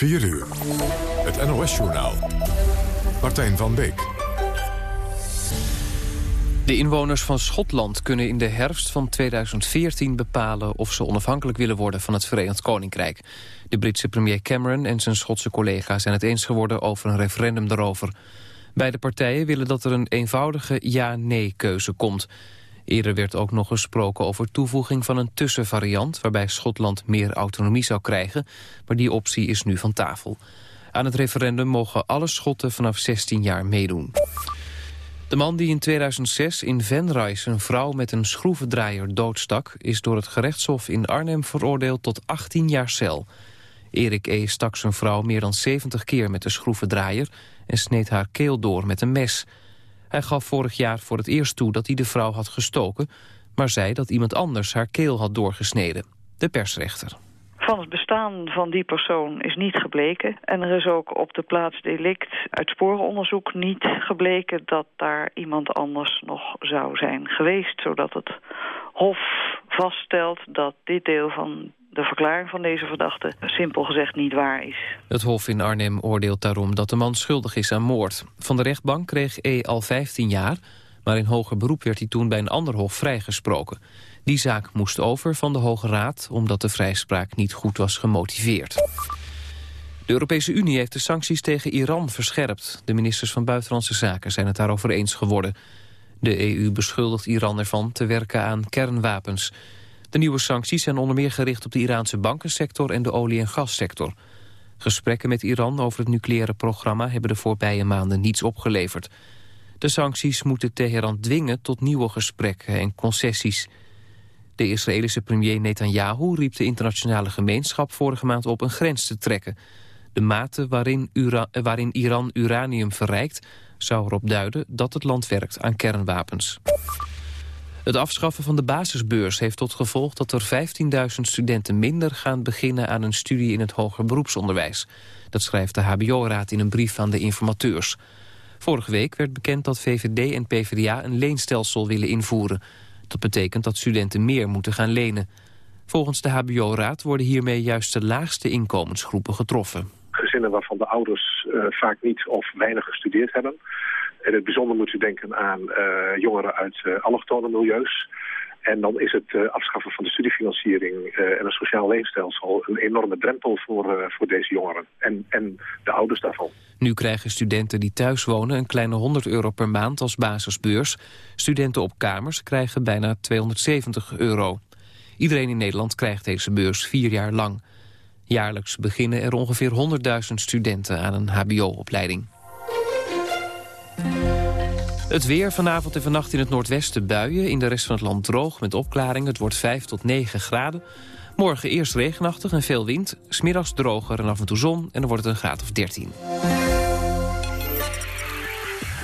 4 uur. Het NOS-journaal. Martijn van Beek. De inwoners van Schotland kunnen in de herfst van 2014 bepalen... of ze onafhankelijk willen worden van het Verenigd Koninkrijk. De Britse premier Cameron en zijn Schotse collega zijn het eens geworden over een referendum daarover. Beide partijen willen dat er een eenvoudige ja-nee-keuze komt. Eerder werd ook nog gesproken over toevoeging van een tussenvariant... waarbij Schotland meer autonomie zou krijgen, maar die optie is nu van tafel. Aan het referendum mogen alle Schotten vanaf 16 jaar meedoen. De man die in 2006 in Venray een vrouw met een schroevendraaier doodstak... is door het gerechtshof in Arnhem veroordeeld tot 18 jaar cel. Erik E. stak zijn vrouw meer dan 70 keer met de schroevendraaier... en sneed haar keel door met een mes. Hij gaf vorig jaar voor het eerst toe dat hij de vrouw had gestoken... maar zei dat iemand anders haar keel had doorgesneden. De persrechter. Van het bestaan van die persoon is niet gebleken. En er is ook op de plaats delict uit sporenonderzoek niet gebleken... dat daar iemand anders nog zou zijn geweest. Zodat het Hof vaststelt dat dit deel van de verklaring van deze verdachte simpel gezegd niet waar is. Het Hof in Arnhem oordeelt daarom dat de man schuldig is aan moord. Van de rechtbank kreeg E al 15 jaar, maar in hoger beroep werd hij toen bij een ander hof vrijgesproken. Die zaak moest over van de Hoge Raad, omdat de vrijspraak niet goed was gemotiveerd. De Europese Unie heeft de sancties tegen Iran verscherpt. De ministers van Buitenlandse Zaken zijn het daarover eens geworden. De EU beschuldigt Iran ervan te werken aan kernwapens. De nieuwe sancties zijn onder meer gericht op de Iraanse bankensector en de olie- en gassector. Gesprekken met Iran over het nucleaire programma hebben de voorbije maanden niets opgeleverd. De sancties moeten Teheran dwingen tot nieuwe gesprekken en concessies. De Israëlische premier Netanyahu riep de internationale gemeenschap vorige maand op een grens te trekken. De mate waarin, waarin Iran uranium verrijkt zou erop duiden dat het land werkt aan kernwapens. Het afschaffen van de basisbeurs heeft tot gevolg dat er 15.000 studenten minder gaan beginnen aan een studie in het hoger beroepsonderwijs. Dat schrijft de HBO-raad in een brief aan de informateurs. Vorige week werd bekend dat VVD en PvdA een leenstelsel willen invoeren. Dat betekent dat studenten meer moeten gaan lenen. Volgens de HBO-raad worden hiermee juist de laagste inkomensgroepen getroffen. Gezinnen waarvan de ouders uh, vaak niet of weinig gestudeerd hebben in het bijzonder moet u denken aan eh, jongeren uit uh, allochtone milieus. En dan is het uh, afschaffen van de studiefinanciering en een sociaal leenstelsel een enorme drempel voor, voor deze jongeren en, en de ouders daarvan. Nu krijgen studenten die thuis wonen een kleine 100 euro per maand als basisbeurs. Studenten op kamers krijgen bijna 270 euro. Iedereen in Nederland krijgt deze beurs vier jaar lang. Jaarlijks beginnen er ongeveer 100.000 studenten aan een hbo-opleiding. Het weer vanavond en vannacht in het noordwesten buien. In de rest van het land droog met opklaringen. Het wordt 5 tot 9 graden. Morgen eerst regenachtig en veel wind. Smiddags droger en af en toe zon. En dan wordt het een graad of 13.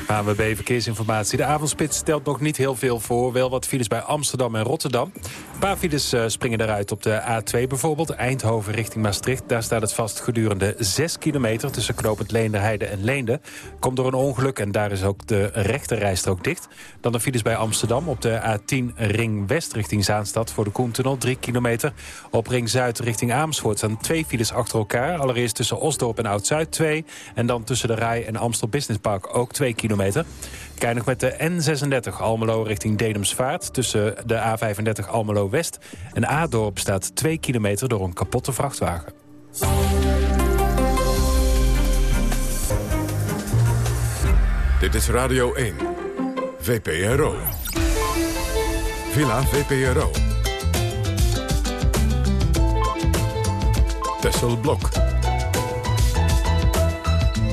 ANWB Verkeersinformatie. De avondspits stelt nog niet heel veel voor. Wel wat files bij Amsterdam en Rotterdam. Een paar files uh, springen eruit op de A2 bijvoorbeeld. Eindhoven richting Maastricht. Daar staat het vast gedurende 6 kilometer... tussen knooppunt Leenderheide en Leende. Komt door een ongeluk en daar is ook de rechterrijstrook dicht. Dan de files bij Amsterdam op de A10 Ring West richting Zaanstad... voor de Koentunnel, 3 kilometer. Op Ring Zuid richting Amersfoort staan twee files achter elkaar. Allereerst tussen Osdorp en Oud-Zuid 2. En dan tussen de Rij en Amstel Business Park ook 2 kilometer Kijk nog met de N36 Almelo richting Dedemsvaart... tussen de A35 Almelo West en A-dorp staat 2 kilometer door een kapotte vrachtwagen. Dit is Radio 1, VPRO. Villa VPRO. Tessel Blok.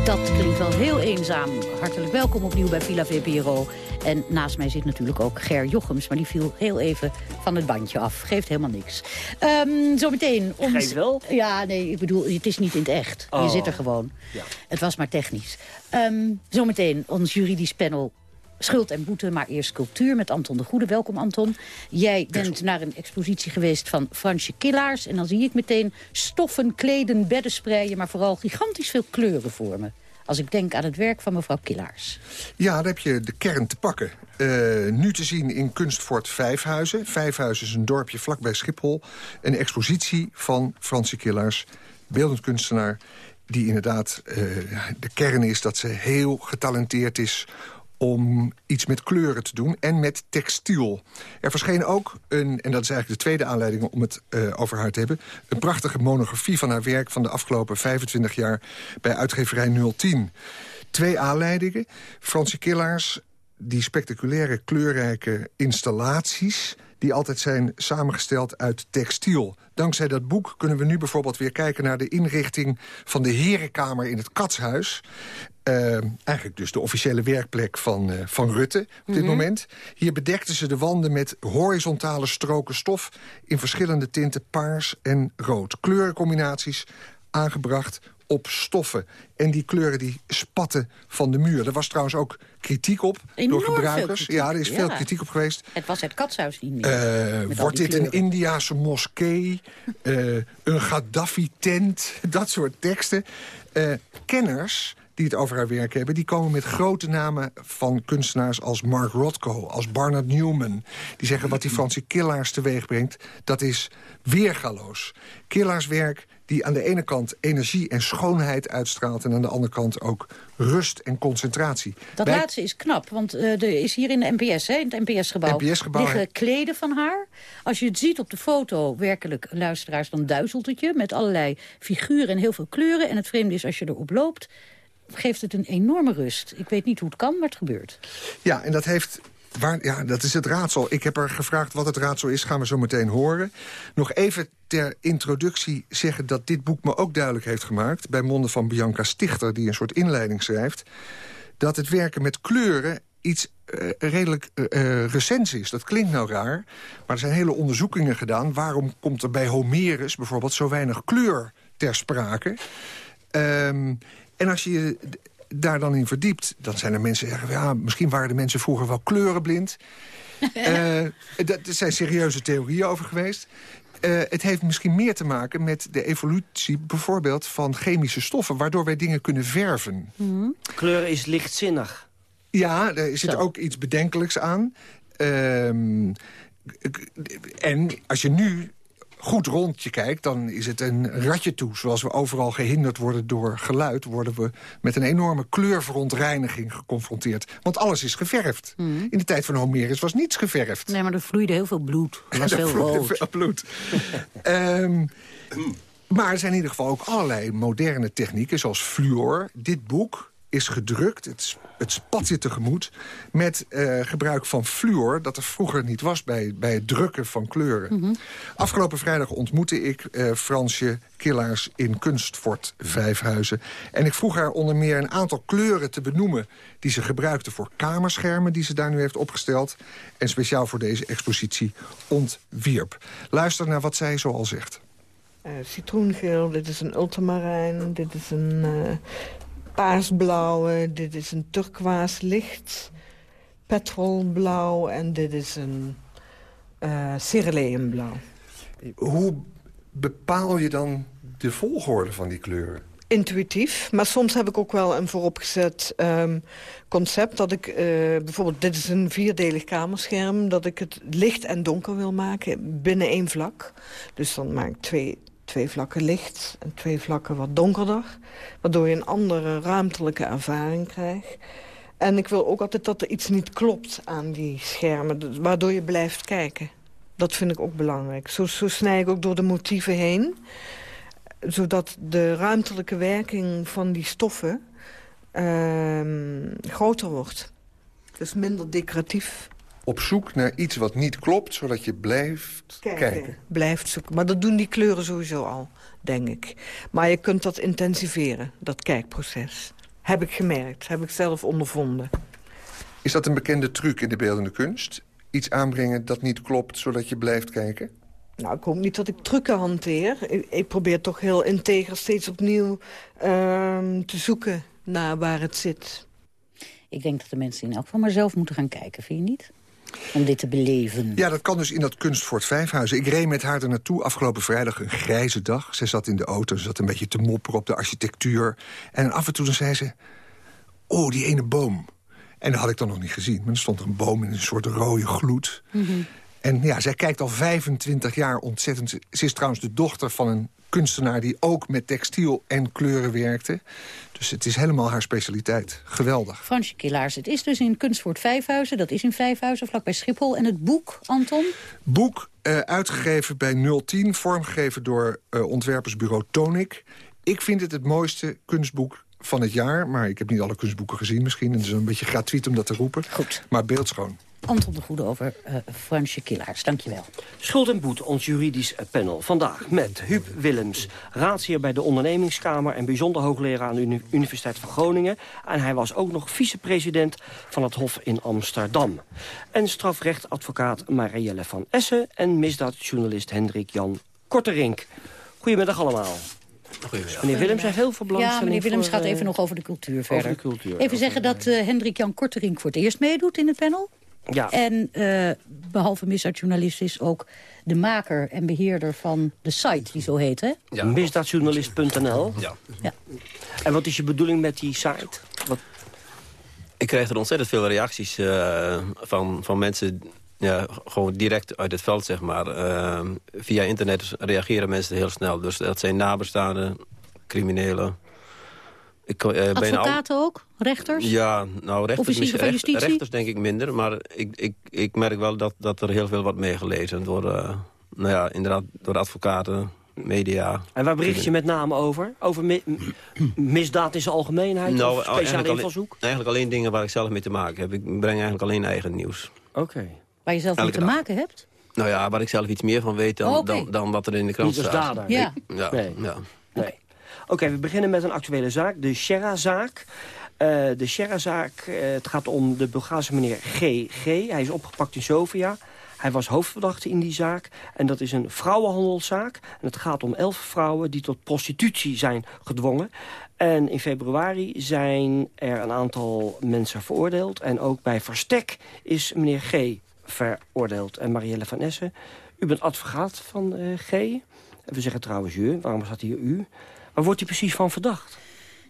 Dat klinkt wel heel eenzaam. Hartelijk welkom opnieuw bij Villa VPRO. En naast mij zit natuurlijk ook Ger Jochems, maar die viel heel even van het bandje af. Geeft helemaal niks. Um, zometeen... Ons... Geeft wel? Ja, nee, ik bedoel, het is niet in het echt. Je oh. zit er gewoon. Ja. Het was maar technisch. Um, zometeen ons juridisch panel Schuld en boete, maar eerst sculptuur met Anton de Goede. Welkom Anton. Jij bent naar een expositie geweest van Fransje Killaars. En dan zie ik meteen stoffen, kleden, bedden spreien... maar vooral gigantisch veel kleuren voor me. Als ik denk aan het werk van mevrouw Killaars. Ja, daar heb je de kern te pakken. Uh, nu te zien in Kunstfort Vijfhuizen. Vijfhuizen is een dorpje vlakbij Schiphol. Een expositie van Fransje Killaars, beeldend kunstenaar die inderdaad... de kern is dat ze heel getalenteerd is om iets met kleuren te doen en met textiel. Er verscheen ook, een, en dat is eigenlijk de tweede aanleiding om het uh, over haar te hebben... een prachtige monografie van haar werk van de afgelopen 25 jaar... bij uitgeverij 010. Twee aanleidingen. Francie Killaars, die spectaculaire kleurrijke installaties die altijd zijn samengesteld uit textiel. Dankzij dat boek kunnen we nu bijvoorbeeld weer kijken... naar de inrichting van de herenkamer in het Katshuis. Uh, eigenlijk dus de officiële werkplek van, uh, van Rutte op dit mhm. moment. Hier bedekten ze de wanden met horizontale stroken stof... in verschillende tinten paars en rood. Kleurencombinaties aangebracht op stoffen. En die kleuren die spatten van de muur. Er was trouwens ook kritiek op door gebruikers. Ja, er is veel kritiek op geweest. Het was het katshuis niet meer. Uh, wordt dit een Indiase moskee? Uh, een Gaddafi-tent? Dat soort teksten. Uh, kenners die het over haar werk hebben... die komen met grote namen van kunstenaars als Mark Rothko... als Barnard Newman. Die zeggen wat die Franse Killaars teweeg brengt... dat is weergaloos. Killaars werk die aan de ene kant energie en schoonheid uitstraalt... en aan de andere kant ook rust en concentratie. Dat laatste is knap, want uh, er is hier in de NPS, hè, in het NPS-gebouw... NPS liggen kleden van haar. Als je het ziet op de foto, werkelijk, luisteraars, dan duizelt het je... met allerlei figuren en heel veel kleuren. En het vreemde is, als je erop loopt geeft het een enorme rust. Ik weet niet hoe het kan, maar het gebeurt. Ja, en dat heeft Waar, ja, dat is het raadsel. Ik heb er gevraagd wat het raadsel is, gaan we zo meteen horen. Nog even ter introductie zeggen dat dit boek me ook duidelijk heeft gemaakt... bij monden van Bianca Stichter, die een soort inleiding schrijft... dat het werken met kleuren iets uh, redelijk uh, recents is. Dat klinkt nou raar, maar er zijn hele onderzoekingen gedaan. Waarom komt er bij Homerus bijvoorbeeld zo weinig kleur ter sprake? Um, en als je daar dan in verdiept, dan zijn er mensen die zeggen... ja, misschien waren de mensen vroeger wel kleurenblind. uh, er zijn serieuze theorieën over geweest. Uh, het heeft misschien meer te maken met de evolutie bijvoorbeeld van chemische stoffen... waardoor wij dingen kunnen verven. Mm Kleur is lichtzinnig. Ja, er zit ook iets bedenkelijks aan. Uh, en als je nu goed rond je kijkt, dan is het een ratje toe. Zoals we overal gehinderd worden door geluid... worden we met een enorme kleurverontreiniging geconfronteerd. Want alles is geverfd. Mhm. In de tijd van Homerus was niets geverfd. Nee, maar er vloeide heel veel bloed. Er was heel rood. veel bloed. um, maar er zijn in ieder geval ook allerlei moderne technieken... zoals fluor. Dit boek is gedrukt, het, het spat je tegemoet... met uh, gebruik van fluor, dat er vroeger niet was bij, bij het drukken van kleuren. Mhm. Afgelopen vrijdag ontmoette ik uh, Fransje Killaars in Kunstfort Vijfhuizen. En ik vroeg haar onder meer een aantal kleuren te benoemen... die ze gebruikte voor kamerschermen die ze daar nu heeft opgesteld... en speciaal voor deze expositie ontwierp. Luister naar wat zij zoal zegt. Uh, citroengeel, dit is een ultramarijn, dit is een uh, paarsblauwe, dit is een turquoise licht, petrolblauw en dit is een uh, Hoe bepaal je dan de volgorde van die kleuren? Intuïtief, maar soms heb ik ook wel een vooropgezet um, concept... dat ik uh, bijvoorbeeld, dit is een vierdelig kamerscherm... dat ik het licht en donker wil maken binnen één vlak. Dus dan maak ik twee twee vlakken licht en twee vlakken wat donkerder. Waardoor je een andere ruimtelijke ervaring krijgt. En ik wil ook altijd dat er iets niet klopt aan die schermen. Waardoor je blijft kijken. Dat vind ik ook belangrijk. Zo, zo snij ik ook door de motieven heen. Zodat de ruimtelijke werking van die stoffen uh, groter wordt. Dus minder decoratief op zoek naar iets wat niet klopt, zodat je blijft kijken. Blijft zoeken. Maar dat doen die kleuren sowieso al, denk ik. Maar je kunt dat intensiveren, dat kijkproces. Heb ik gemerkt, heb ik zelf ondervonden. Is dat een bekende truc in de beeldende kunst? Iets aanbrengen dat niet klopt, zodat je blijft kijken? Nou, ik hoop niet dat ik trucken hanteer. Ik, probeer toch heel integer steeds opnieuw uh, te zoeken naar waar het zit. Ik denk dat de mensen in elk geval maar zelf moeten gaan kijken, vind je niet? Om dit te beleven. Ja, dat kan dus in dat Kunstfort Vijfhuizen. Ik reed met haar er naartoe afgelopen vrijdag een grijze dag. Ze zat in de auto, ze zat een beetje te mopperen op de architectuur. En af en toe dan zei ze... Oh, die ene boom. En dat had ik dan nog niet gezien. Maar er stond een boom in een soort rode gloed. Mhm. En ja, zij kijkt al 25 jaar ontzettend... Ze is trouwens de dochter van een kunstenaar die ook met textiel en kleuren werkte. Dus het is helemaal haar specialiteit. Geweldig. Fransje Killaars, het is dus in Kunstvoort Vijfhuizen. Dat is in Vijfhuizen, vlakbij Schiphol. En het boek, Anton? Boek uh, uitgegeven bij 010, vormgegeven door uh, ontwerpersbureau Tonic. Ik vind het het mooiste kunstboek van het jaar. Maar ik heb niet alle kunstboeken gezien misschien. Het is een beetje gratuit om dat te roepen. Goed. Maar beeldschoon. Anton de Goede over uh, Fransje Killaars. Dankjewel. Schuld en Boet, ons juridisch panel. Vandaag met Huub Willems, raadsheer bij de ondernemingskamer... en bijzonder hoogleraar aan de Universiteit van Groningen. En hij was ook nog vicepresident van het Hof in Amsterdam. En strafrechtadvocaat Marielle van Essen... en misdaadjournalist Hendrik Jan Korterink. Goedemiddag allemaal. Meneer Willems heeft heel veel belangstelling Ja, meneer Willems gaat even nog over de cultuur verder. Over de cultuur. Even zeggen dat uh, Hendrik Jan Korterink voor het eerst meedoet in het panel. Ja. En uh, behalve misdaadjournalist is ook de maker en beheerder van de site, die zo heet, hè? Ja. Misdaadjournalist.nl. Ja. ja. En wat is je bedoeling met die site? Wat... Ik krijg er ontzettend veel reacties uh, van, van mensen... Ja, gewoon direct uit het veld, zeg maar. Uh, via internet reageren mensen heel snel. Dus dat zijn nabestaanden, criminelen, ik, uh, Advocaten al... ook? Rechters? Ja, nou rechters, Officieren van justitie? rechters denk ik minder. Maar ik, ik, ik merk wel dat, dat er heel veel wordt meegelezen door, uh, nou ja, inderdaad, door advocaten, media. En waar bericht je met name over? Over mi misdaad in zijn algemeenheid nou, of speciale invalshoek? Eigenlijk alleen dingen waar ik zelf mee te maken heb. Ik breng eigenlijk alleen eigen nieuws. Oké. Okay. Waar je zelf mee te dag. maken hebt? Nou ja, waar ik zelf iets meer van weet dan, oh, okay. dan, dan, wat er in de krant Niet staat. Dader. Ja. Ik, ja, nee. ja. Nee. Oké, we beginnen met een actuele zaak. De Sherra-zaak. Uh, de Sherra-zaak, uh, het gaat om de Bulgaarse meneer G.G. Hij is opgepakt in Sofia. Hij was hoofdverdachte in die zaak. En dat is een vrouwenhandelszaak. En het gaat om elf vrouwen die tot prostitutie zijn gedwongen. En in februari zijn er een aantal mensen veroordeeld. En ook bij Verstek is meneer G. veroordeeld. En Marielle van Essen, u bent advocaat van uh, G. We zeggen trouwens u, waarom staat hier u? Waar wordt hij precies van verdacht?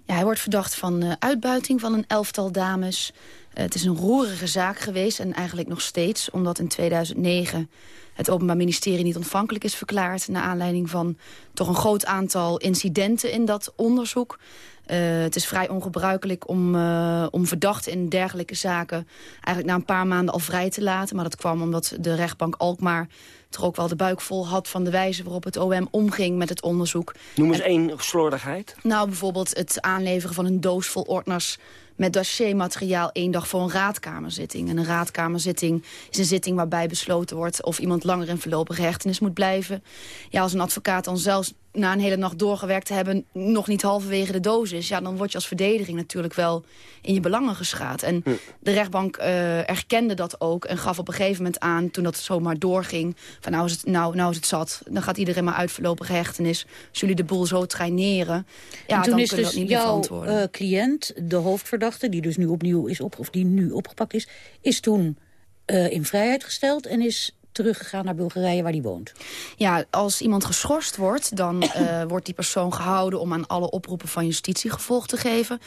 Ja, hij wordt verdacht van uh, uitbuiting van een elftal dames. Uh, het is een roerige zaak geweest en eigenlijk nog steeds... omdat in 2009 het Openbaar Ministerie niet ontvankelijk is verklaard... naar aanleiding van toch een groot aantal incidenten in dat onderzoek. Uh, het is vrij ongebruikelijk om, uh, om verdachten in dergelijke zaken... eigenlijk na een paar maanden al vrij te laten. Maar dat kwam omdat de rechtbank Alkmaar toch ook wel de buik vol had... van de wijze waarop het OM omging met het onderzoek. Noem eens en, één slordigheid. Nou, bijvoorbeeld het aanleveren van een doos vol ordners met dossiermateriaal één dag voor een raadkamerzitting. En een raadkamerzitting is een zitting waarbij besloten wordt... of iemand langer in voorlopige hechtenis moet blijven. Ja, als een advocaat dan zelfs na een hele nacht doorgewerkt te hebben... nog niet halverwege de dosis... ja, dan word je als verdediging natuurlijk wel in je belangen geschaad. En hm. de rechtbank uh, erkende dat ook en gaf op een gegeven moment aan... toen dat zomaar doorging, van nou is het, nou, nou is het zat... dan gaat iedereen maar uit voorlopige hechtenis. Als jullie de boel zo traineren, ja, en toen dan is kunnen dus dat niet jouw, verantwoorden. Uh, cliënt, de hoofdverdachte, die dus nu opnieuw is op, of die nu opgepakt is... is toen uh, in vrijheid gesteld en is teruggegaan naar Bulgarije waar hij woont. Ja, als iemand geschorst wordt, dan uh, wordt die persoon gehouden... om aan alle oproepen van justitie gevolg te geven.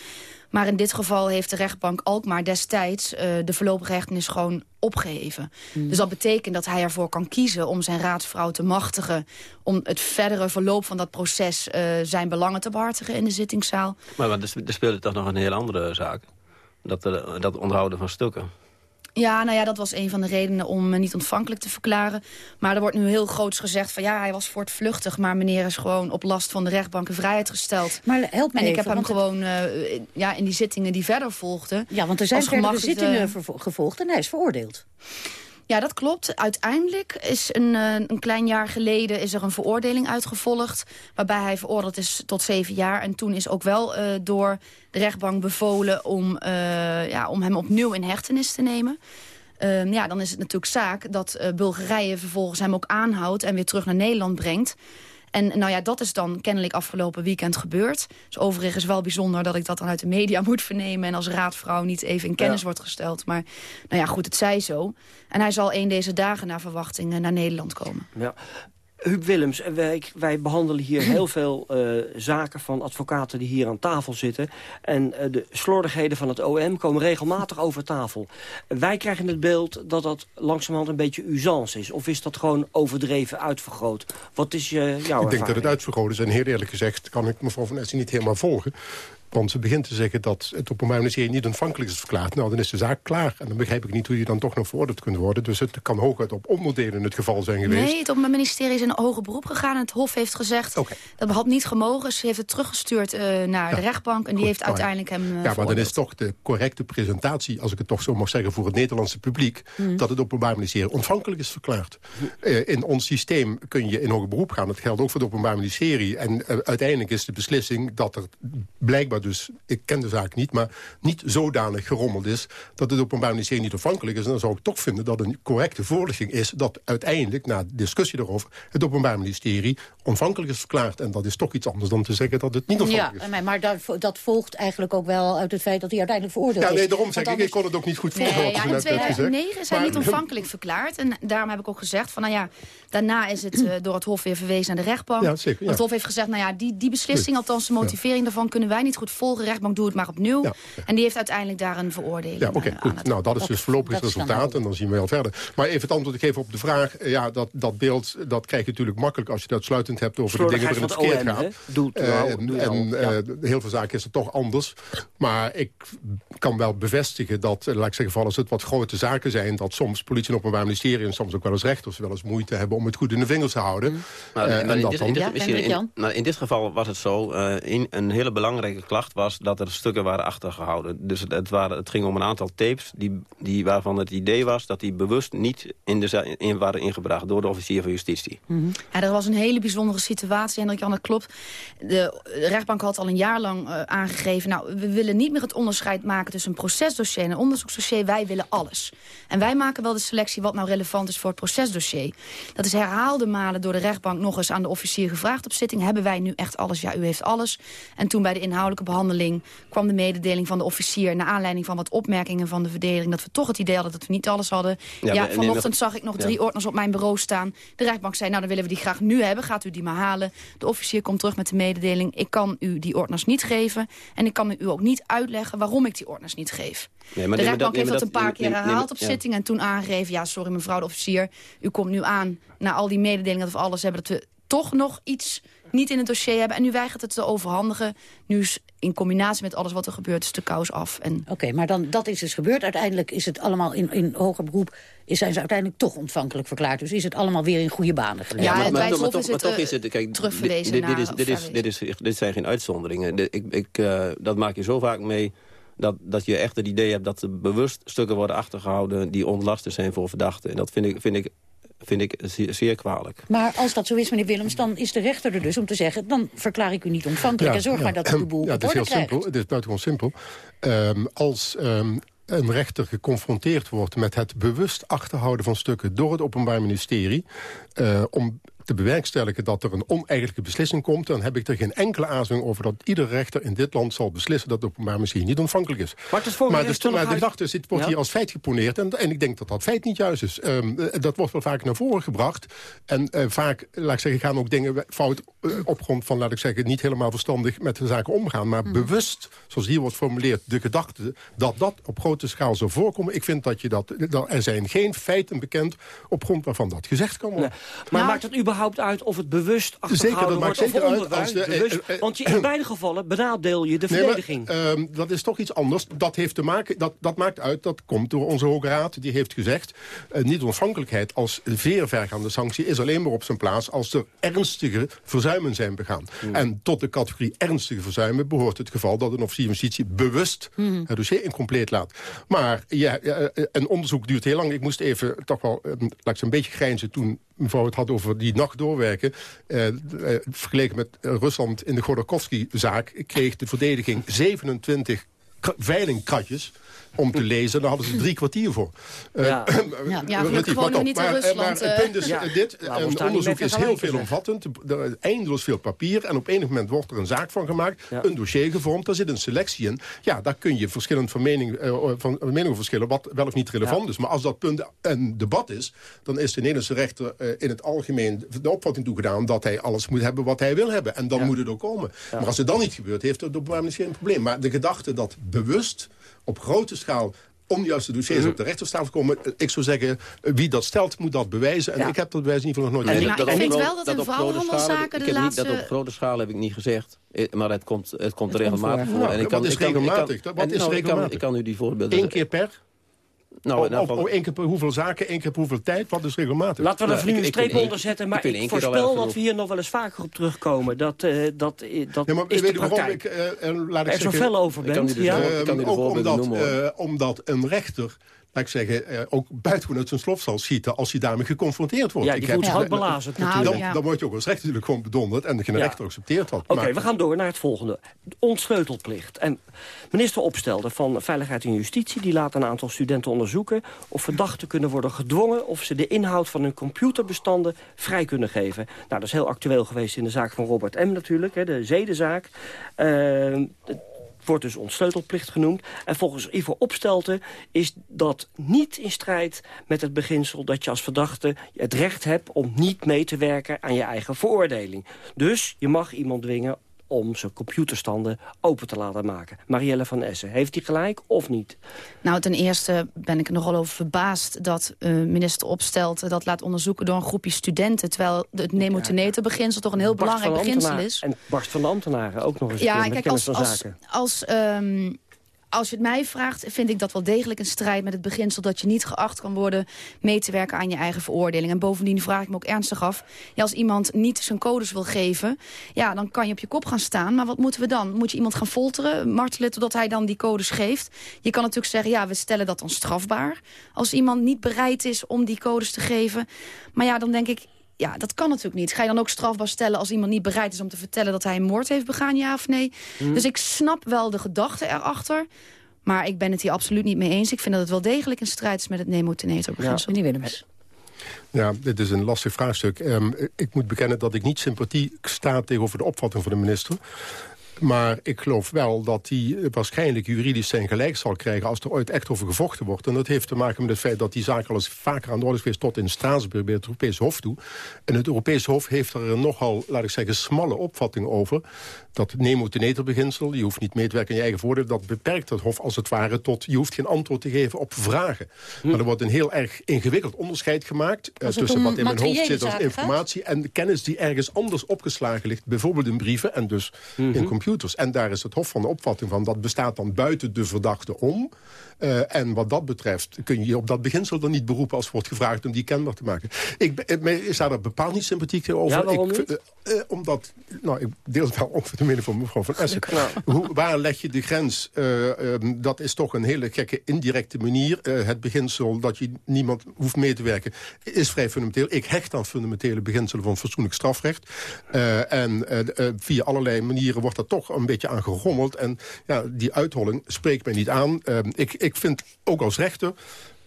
Maar in dit geval heeft de rechtbank Alkmaar destijds... Uh, de voorlopige hechtenis gewoon opgeheven. Mm. Dus dat betekent dat hij ervoor kan kiezen om zijn raadsvrouw te machtigen... om het verdere verloop van dat proces uh, zijn belangen te behartigen in de zittingszaal. Maar, maar er speelde toch nog een heel andere zaak. Dat, dat onthouden van stukken. Ja, nou ja, dat was een van de redenen om me niet ontvankelijk te verklaren. Maar er wordt nu heel groots gezegd van ja, hij was voortvluchtig... maar meneer is gewoon op last van de rechtbank in vrijheid gesteld. Maar help me En ik even, heb hem het- gewoon uh, ja, in die zittingen die verder volgden... Ja, want er zijn verdere zittingen gevolgd en hij is veroordeeld. Ja, dat klopt. Uiteindelijk is een, eh, een klein jaar geleden is er een veroordeling uitgevolgd... waarbij hij veroordeeld is tot zeven jaar. En toen is ook wel eh, door de rechtbank bevolen om, eh, ja, om hem opnieuw in hechtenis te nemen. Ehm, ja, dan is het natuurlijk zaak dat Bulgarije vervolgens hem ook aanhoudt... en weer terug naar Nederland brengt. En nou ja, dat is dan kennelijk afgelopen weekend gebeurd. Dus overigens wel bijzonder dat ik dat dan uit de media moet vernemen... en als raadvrouw niet even in kennis Ja. wordt gesteld. Maar nou ja, goed, het zij zo. En hij zal een deze dagen naar verwachting naar Nederland komen. Ja. Huub Willems, wij, wij behandelen hier heel veel uh, zaken van advocaten die hier aan tafel zitten. En uh, de slordigheden van het OM komen regelmatig over tafel. Wij krijgen het beeld dat dat langzamerhand een beetje usance is. Of is dat gewoon overdreven uitvergroot? Wat is uh, jouw Ik denk ervaring? dat het uitvergroot is. En heel eerlijk gezegd kan ik mevrouw Van Essen niet helemaal volgen. Want ze begint te zeggen dat het Openbaar Ministerie niet ontvankelijk is verklaard. Nou, dan is de zaak klaar. En dan begrijp ik niet hoe je dan toch nog veroordeeld kunt worden. Dus het kan hooguit op onderdelen het geval zijn geweest. Nee, het Openbaar Ministerie is in een hoger beroep gegaan. En het Hof heeft gezegd Oké. dat had niet gemogen. Ze heeft het teruggestuurd eh, naar de rechtbank. En die heeft uiteindelijk hem eh, Ja, maar dan is toch de correcte presentatie, als ik het toch zo mag zeggen... voor het Nederlandse publiek, Mhm. dat het Openbaar Ministerie ontvankelijk is verklaard. Eh, in ons systeem kun je in hoger beroep gaan. Dat geldt ook voor het Openbaar Ministerie. En uiteindelijk is de beslissing dat er blijkbaar dus... ik ken de zaak niet, maar niet zodanig gerommeld is... dat het Openbaar Ministerie niet ontvankelijk is. En dan zou ik toch vinden dat een correcte voorlichting is... dat uiteindelijk, na discussie daarover... het Openbaar Ministerie ontvankelijk is verklaard. En dat is toch iets anders dan te zeggen dat het niet Ja, ontvankelijk is. maar- maar dat, dat volgt eigenlijk ook wel uit het feit dat hij uiteindelijk veroordeeld Ja, is. nee, daarom zeg Want ik, ik kon het ook niet goed volgen. Nee, ja, ze in net werd gezegd. 2009 is hij Maar- niet ontvankelijk verklaard. En daarom heb ik ook gezegd van, nou ja, daarna is het eh, door het Hof weer verwezen naar de rechtbank. Ja, zeker, ja. Het Hof heeft gezegd, nou ja, die, die beslissing, althans de motivering daarvan, kunnen wij niet goed volgen. De rechtbank doet het maar opnieuw. En die heeft uiteindelijk daar een veroordeling Ja, oké, eh, aan goed. Nou, dat is dus voorlopig het resultaat en dan zien we wel verder. Maar even het antwoord geven op de vraag. eh, Ja, dat, dat beeld, dat krijg je natuurlijk makkelijk als je dat sluitend hebt over de dingen waarin het verkeerd gaat. Doet Eh, doe en wel, en eh, heel veel zaken is het toch anders. Maar ik kan wel bevestigen dat, laat ik zeggen, als het wat grote zaken zijn... dat soms politie en openbaar ministerie en soms ook wel eens rechters... wel eens moeite hebben om het goed in de vingers te houden. Maar, in, dat dit, geval was het zo, eh, in, een hele belangrijke was dat er stukken waren achtergehouden. Dus het, waren, het ging om een aantal tapes die, die, waarvan het idee was dat die bewust niet in de, in waren ingebracht door de officier van justitie. Ja, dat was een hele bijzondere situatie, Hendrik Jan, dat klopt. De rechtbank had al een jaar lang eh, aangegeven... nou, we willen niet meer het onderscheid maken tussen een procesdossier en een onderzoeksdossier. Wij willen alles. En wij maken wel de selectie wat nou relevant is voor het procesdossier. Dat is herhaalde malen door de rechtbank nog eens aan de officier gevraagd op zitting. Hebben wij nu echt alles? Ja, u heeft alles. En toen bij de inhoudelijke behandeling kwam de mededeling van de officier... naar aanleiding van wat opmerkingen van de verdediging... dat we toch het idee hadden dat we niet alles hadden. Ja, Ja, maar- nee, vanochtend zag ik nog ja. drie ordners op mijn bureau staan. De rechtbank zei, nou dan willen we die graag nu hebben. Gaat u die maar halen. De officier komt terug met de mededeling... ik kan u die ordners niet geven. En ik kan u ook niet uitleggen waarom ik die ordners niet geef. Nee, maar de rechtbank dat- heeft dat een paar keer neem- herhaald neem- op ja. zitting... en toen aangegeven, ja sorry mevrouw de officier... u komt nu aan na al die mededelingen dat we alles hebben... dat we toch nog iets niet in het dossier hebben. En nu weigert het te overhandigen. Nu is in combinatie met alles wat er gebeurt is de kous af. En Oké, maar dan, dat is dus gebeurd. Uiteindelijk is het allemaal in, in hoger beroep... Is, zijn ze uiteindelijk toch ontvankelijk verklaard. Dus is het allemaal weer in goede banen gelegd. Ja, maar, en maar, toch, is maar toch eh, is het... Kijk, terugverwezen dit, dit, is, dit, is, dit, is, dit zijn geen uitzonderingen. De- ik, ik, eh, dat maak je zo vaak mee dat, dat je echt het idee hebt... dat er bewust stukken worden achtergehouden... die ontlastend zijn voor verdachten. En dat vind ik, vind ik, vind ik zeer, zeer kwalijk. Maar als dat zo is, meneer Willems, dan is de rechter er dus om te zeggen... dan verklaar ik u niet ontvankelijk en zorg maar dat u de boel Ja, het is heel krijgt. simpel. Het is buitengewoon simpel. Ehm, als ehm, een rechter geconfronteerd wordt met het bewust achterhouden van stukken... door het Openbaar Ministerie... eh, om te bewerkstelligen dat er een oneigenlijke beslissing komt... dan heb ik er geen enkele aarzeling over dat iedere rechter in dit land zal beslissen... dat het Openbaar Ministerie niet ontvankelijk is. Maar het is voor maar de maar nog de uit- gedachte is, dit wordt Ja. hier als feit geponeerd... En, en ik denk dat dat feit niet juist is. Ehm, eh, dat wordt wel vaak naar voren gebracht. En eh, vaak, laat ik zeggen, gaan ook dingen fout eh, op grond van... laat ik zeggen, niet helemaal verstandig met de zaken omgaan. Maar bewust, zoals hier wordt formuleerd, de gedachte... dat dat op grote schaal zou voorkomen. Ik vind dat je dat... dat er zijn geen feiten bekend op grond waarvan dat gezegd kan worden. Maar maakt het überhaupt uit of het bewust achtergehouden dat maakt wordt of zeker uit eh, bewust? eh, Want je, in beide gevallen benadeel je de Nee, maar, verdediging. ehm, dat is toch iets anders. Dat, heeft te maken, dat, dat maakt uit, dat komt door onze Hoge Raad. Die heeft gezegd, eh, niet-ontvankelijkheid als zeer vergaande sanctie... is alleen maar op zijn plaats als er ernstige verzuimen zijn begaan. En tot de categorie ernstige verzuimen behoort het geval... dat een officier van justitie bewust het dossier incompleet laat. Maar ja, eh, een onderzoek duurt heel lang. Ik moest even toch wel, eh, laat ik een beetje grijnzen... toen mevrouw het had over die nacht doorwerken. Eh, eh, vergeleken met Rusland in de Godorkovsky-zaak... kreeg de verdediging 27 veilingkratjes om te lezen. Daar hadden ze drie kwartier voor. Uh, ja, ja, ja gewoon maar, niet in Rusland. Maar, het punt is, ja. dit een onderzoek is heel veelomvattend. Er is eindeloos veel papier. En op enig moment wordt er een zaak van gemaakt. Een dossier gevormd. Daar zit een selectie in. Ja, daar kun je verschillend van mening, uh, van meningen verschillen. Wat wel of niet relevant is. Maar als dat punt een debat is. Dan is de Nederlandse rechter uh, in het algemeen de opvatting toegedaan. Dat hij alles moet hebben wat hij wil hebben. En dan moet het ook komen. Maar als het dan niet gebeurt, heeft het op een geen probleem. Maar de gedachte dat bewust op grote schaal onjuiste dossiers mm op de rechterstafel komen. Ik zou zeggen, wie dat stelt, moet dat bewijzen. En ik heb dat bewijs in ieder geval nog nooit gezien. ik vind wel dat in vrouwenhandelszaken de laatste... Niet, dat op grote schaal heb ik niet gezegd. Eh, maar het komt, het komt regelmatig voor. en ik kan, is regelmatig? Wat is regelmatig? Ik kan u die voorbeelden... Eén keer per? Nou, of, of, één keer per hoeveel zaken, één keer per hoeveel tijd? Wat is regelmatig? Laten we er nu een streep onder zetten. Maar ik, ik voorspel dat we hier nog wel eens vaker op terugkomen. Dat, uh, dat, dat ja, maar is weet de waarom ik, uh, laat ik er zo fel over bent. Ja. Uh, ook omdat, omdat een rechter laat ik zeggen, eh, ook buitengewoon uit zijn slof zal schieten... als hij daarmee geconfronteerd wordt. Ja, die voelt zich ook belazerd nou, dan, dan word je ook als rechter natuurlijk gewoon bedonderd... en de rechter accepteert dat. Oké, we gaan door naar het volgende. Ontsleutelplicht. En minister Opstelde van Veiligheid en Justitie... die laat een aantal studenten onderzoeken... of verdachten kunnen worden gedwongen... of ze de inhoud van hun computerbestanden vrij kunnen geven. Nou, dat is heel actueel geweest in de zaak van Robert M. natuurlijk, hè, de zedenzaak. Uh, wordt dus ontsleutelplicht genoemd. En volgens Ivo Opstelten is dat niet in strijd met het beginsel... dat je als verdachte het recht hebt om niet mee te werken aan je eigen veroordeling. Dus je mag iemand dwingen om zijn computerstanden open te laten maken. Marielle van Essen, heeft hij gelijk of niet? Nou, ten eerste ben ik er nogal over verbaasd... dat uh, minister Opstelt dat laat onderzoeken door een groepje studenten... terwijl het nemoteneter beginsel toch een heel belangrijk beginsel is. En Bart van de ambtenaren ook nog eens ja, keer, kijk, als, als, als um, als je het mij vraagt, vind ik dat wel degelijk een strijd met het beginsel... dat je niet geacht kan worden mee te werken aan je eigen veroordeling. En bovendien vraag ik me ook ernstig af... Ja, als iemand niet zijn codes wil geven, ja, dan kan je op je kop gaan staan. Maar wat moeten we dan? Moet je iemand gaan folteren, martelen... totdat hij dan die codes geeft? Je kan natuurlijk zeggen, ja, we stellen dat dan strafbaar. Als iemand niet bereid is om die codes te geven. Maar ja, dan denk ik, ja, dat kan natuurlijk niet. Ga je dan ook strafbaar stellen als iemand niet bereid is om te vertellen dat hij een moord heeft begaan, ja of nee? Hmm. Dus ik snap wel de gedachte erachter. Maar ik ben het hier absoluut niet mee eens. Ik vind dat het wel degelijk een strijd is met het Nemo-Teneto-beginsel. Ja. Willems. Ja, dit is een lastig vraagstuk. Um, ik moet bekennen dat ik niet sympathie sta tegenover de opvatting van de minister. Maar ik geloof wel dat hij waarschijnlijk juridisch zijn gelijk zal krijgen... als er ooit echt over gevochten wordt. En dat heeft te maken met het feit dat die zaak al eens vaker aan de orde is geweest... tot in Straatsburg bij het Europese Hof toe. En het Europese Hof heeft er nogal, laat ik zeggen, smalle opvatting over. Dat nemo-teneter-beginsel, je hoeft niet mee te werken in je eigen voordeel... dat beperkt het Hof als het ware tot... je hoeft geen antwoord te geven op vragen. Hm. Maar er wordt een heel erg ingewikkeld onderscheid gemaakt... Uh, tussen wat in mijn hoofd zit als informatie... en de kennis die ergens anders opgeslagen ligt. Bijvoorbeeld in brieven en dus in mhm. computers en daar is het Hof van de opvatting van... dat bestaat dan buiten de verdachte om. Uh, en wat dat betreft kun je op dat beginsel dan niet beroepen... als wordt gevraagd om die kenbaar te maken. Ik, ik sta er bepaald niet sympathiek over. Ja, ik, uh, uh, omdat, nou, ik deel het wel over mevrouw van Essen. Hoe, waar leg je de grens? Um, dat is toch een hele gekke indirecte manier. het beginsel dat je niemand hoeft mee te werken... is vrij fundamenteel. Ik hecht aan fundamentele beginselen van fatsoenlijk strafrecht. en via allerlei manieren wordt dat toch een beetje aan gerommeld. En ja, die uitholling spreekt mij niet aan. Ehm, ik, ik vind ook als rechter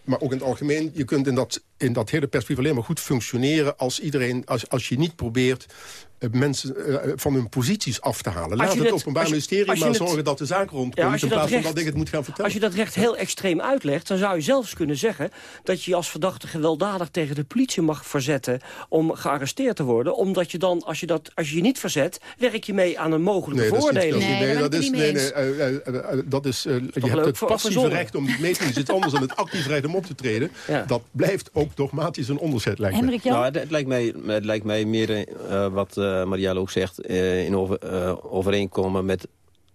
maar ook in het algemeen, je kunt in dat, in dat hele perspectief alleen maar goed functioneren... als, iedereen, als, als je niet probeert eh, mensen uh, van hun posities af te halen. Laat het, het openbaar ministerie maar zorgen dat de zaak rondkomt... Ja, in plaats van dat ik het moet gaan vertellen. Als je dat recht heel extreem uitlegt... dan zou je zelfs kunnen zeggen dat je als verdachte gewelddadig tegen de politie mag verzetten... om gearresteerd te worden. Omdat je dan, als je, dat, als je je niet verzet, werk je mee aan een mogelijke nee, veroordeling. Nee, dat is, nee, nee, uh, dat is, je hebt het passieve recht om niet mee te doen. Het is anders dan het actieve recht om op te treden. Ja. Dat blijft ook dogmatisch een onderzet, lijkt. Nou, het, lijkt mij, het lijkt mij meer wat uh, Marielle ook zegt, uh, in over, uh, overeenkomen met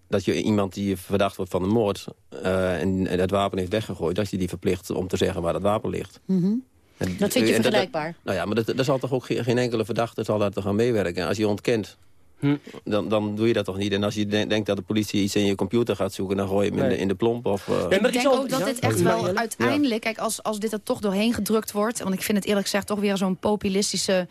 dat je iemand die verdacht wordt van een moord en, en, het wapen heeft weggegooid, dat je die verplicht om te zeggen waar dat wapen ligt. Mm -hmm. en, dat vind je vergelijkbaar? Dat, nou ja, maar dat, dat zal toch ook geen enkele verdachte zal daar te gaan meewerken. Als je ontkent, Hm. Dan, dan doe je dat toch niet. En als je denkt dat de politie iets in je computer gaat zoeken... dan gooi je hem in, de, in de plomp. Of, uh... ik denk ook dat dit echt wel uiteindelijk... Kijk, als, als dit er toch doorheen gedrukt wordt... want ik vind het eerlijk gezegd toch weer zo'n populistische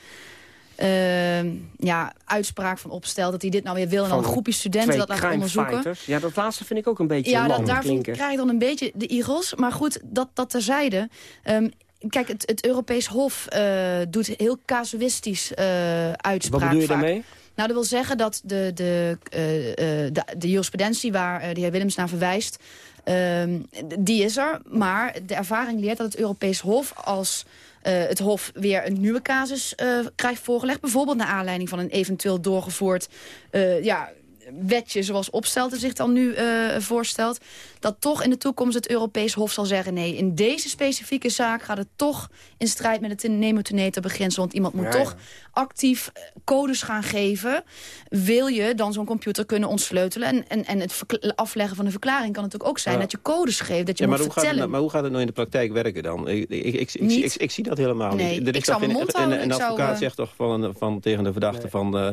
uh, ja, uitspraak van opstelt dat hij dit nou weer wil... en dan een groepje studenten dat laat onderzoeken. Fighters. Ja, dat laatste vind ik ook een beetje Ja, dat, daar klinken. krijg je dan een beetje de Eagles. Maar goed, dat, dat terzijde... Um, kijk, het, het Europees Hof uh, doet heel casuïstisch uh, uitspraak. Wat bedoel je vaak. daarmee? Nou, dat wil zeggen dat de, de, uh, de, de jurisprudentie waar de heer Willems naar verwijst... Um, die is er, maar de ervaring leert dat het Europees Hof als... Uh, het Hof weer een nieuwe casus uh, krijgt voorgelegd. Bijvoorbeeld naar aanleiding van een eventueel doorgevoerd uh, ja, wetje zoals Opstelten zich dan nu voorstelt. Dat toch in de toekomst het Europees Hof zal zeggen... nee, in deze specifieke zaak gaat het toch in strijd met het nemoteneter beginsel. Want iemand moet Ja, toch ja. actief codes gaan geven. Wil je dan zo'n computer kunnen ontsleutelen? En, en, en het afleggen van een verklaring kan natuurlijk ook zijn... Ja. dat je codes geeft, dat je maar, moet hoe gaat het, nou- maar hoe gaat het nou in de praktijk werken dan? Ik, ik, ik, ik, zie dat helemaal Nee, niet. Er is ik zou mijn geen- mond en, houden, en de ik zou, advocaat eh, zegt toch van, van, tegen de verdachte van... Uh,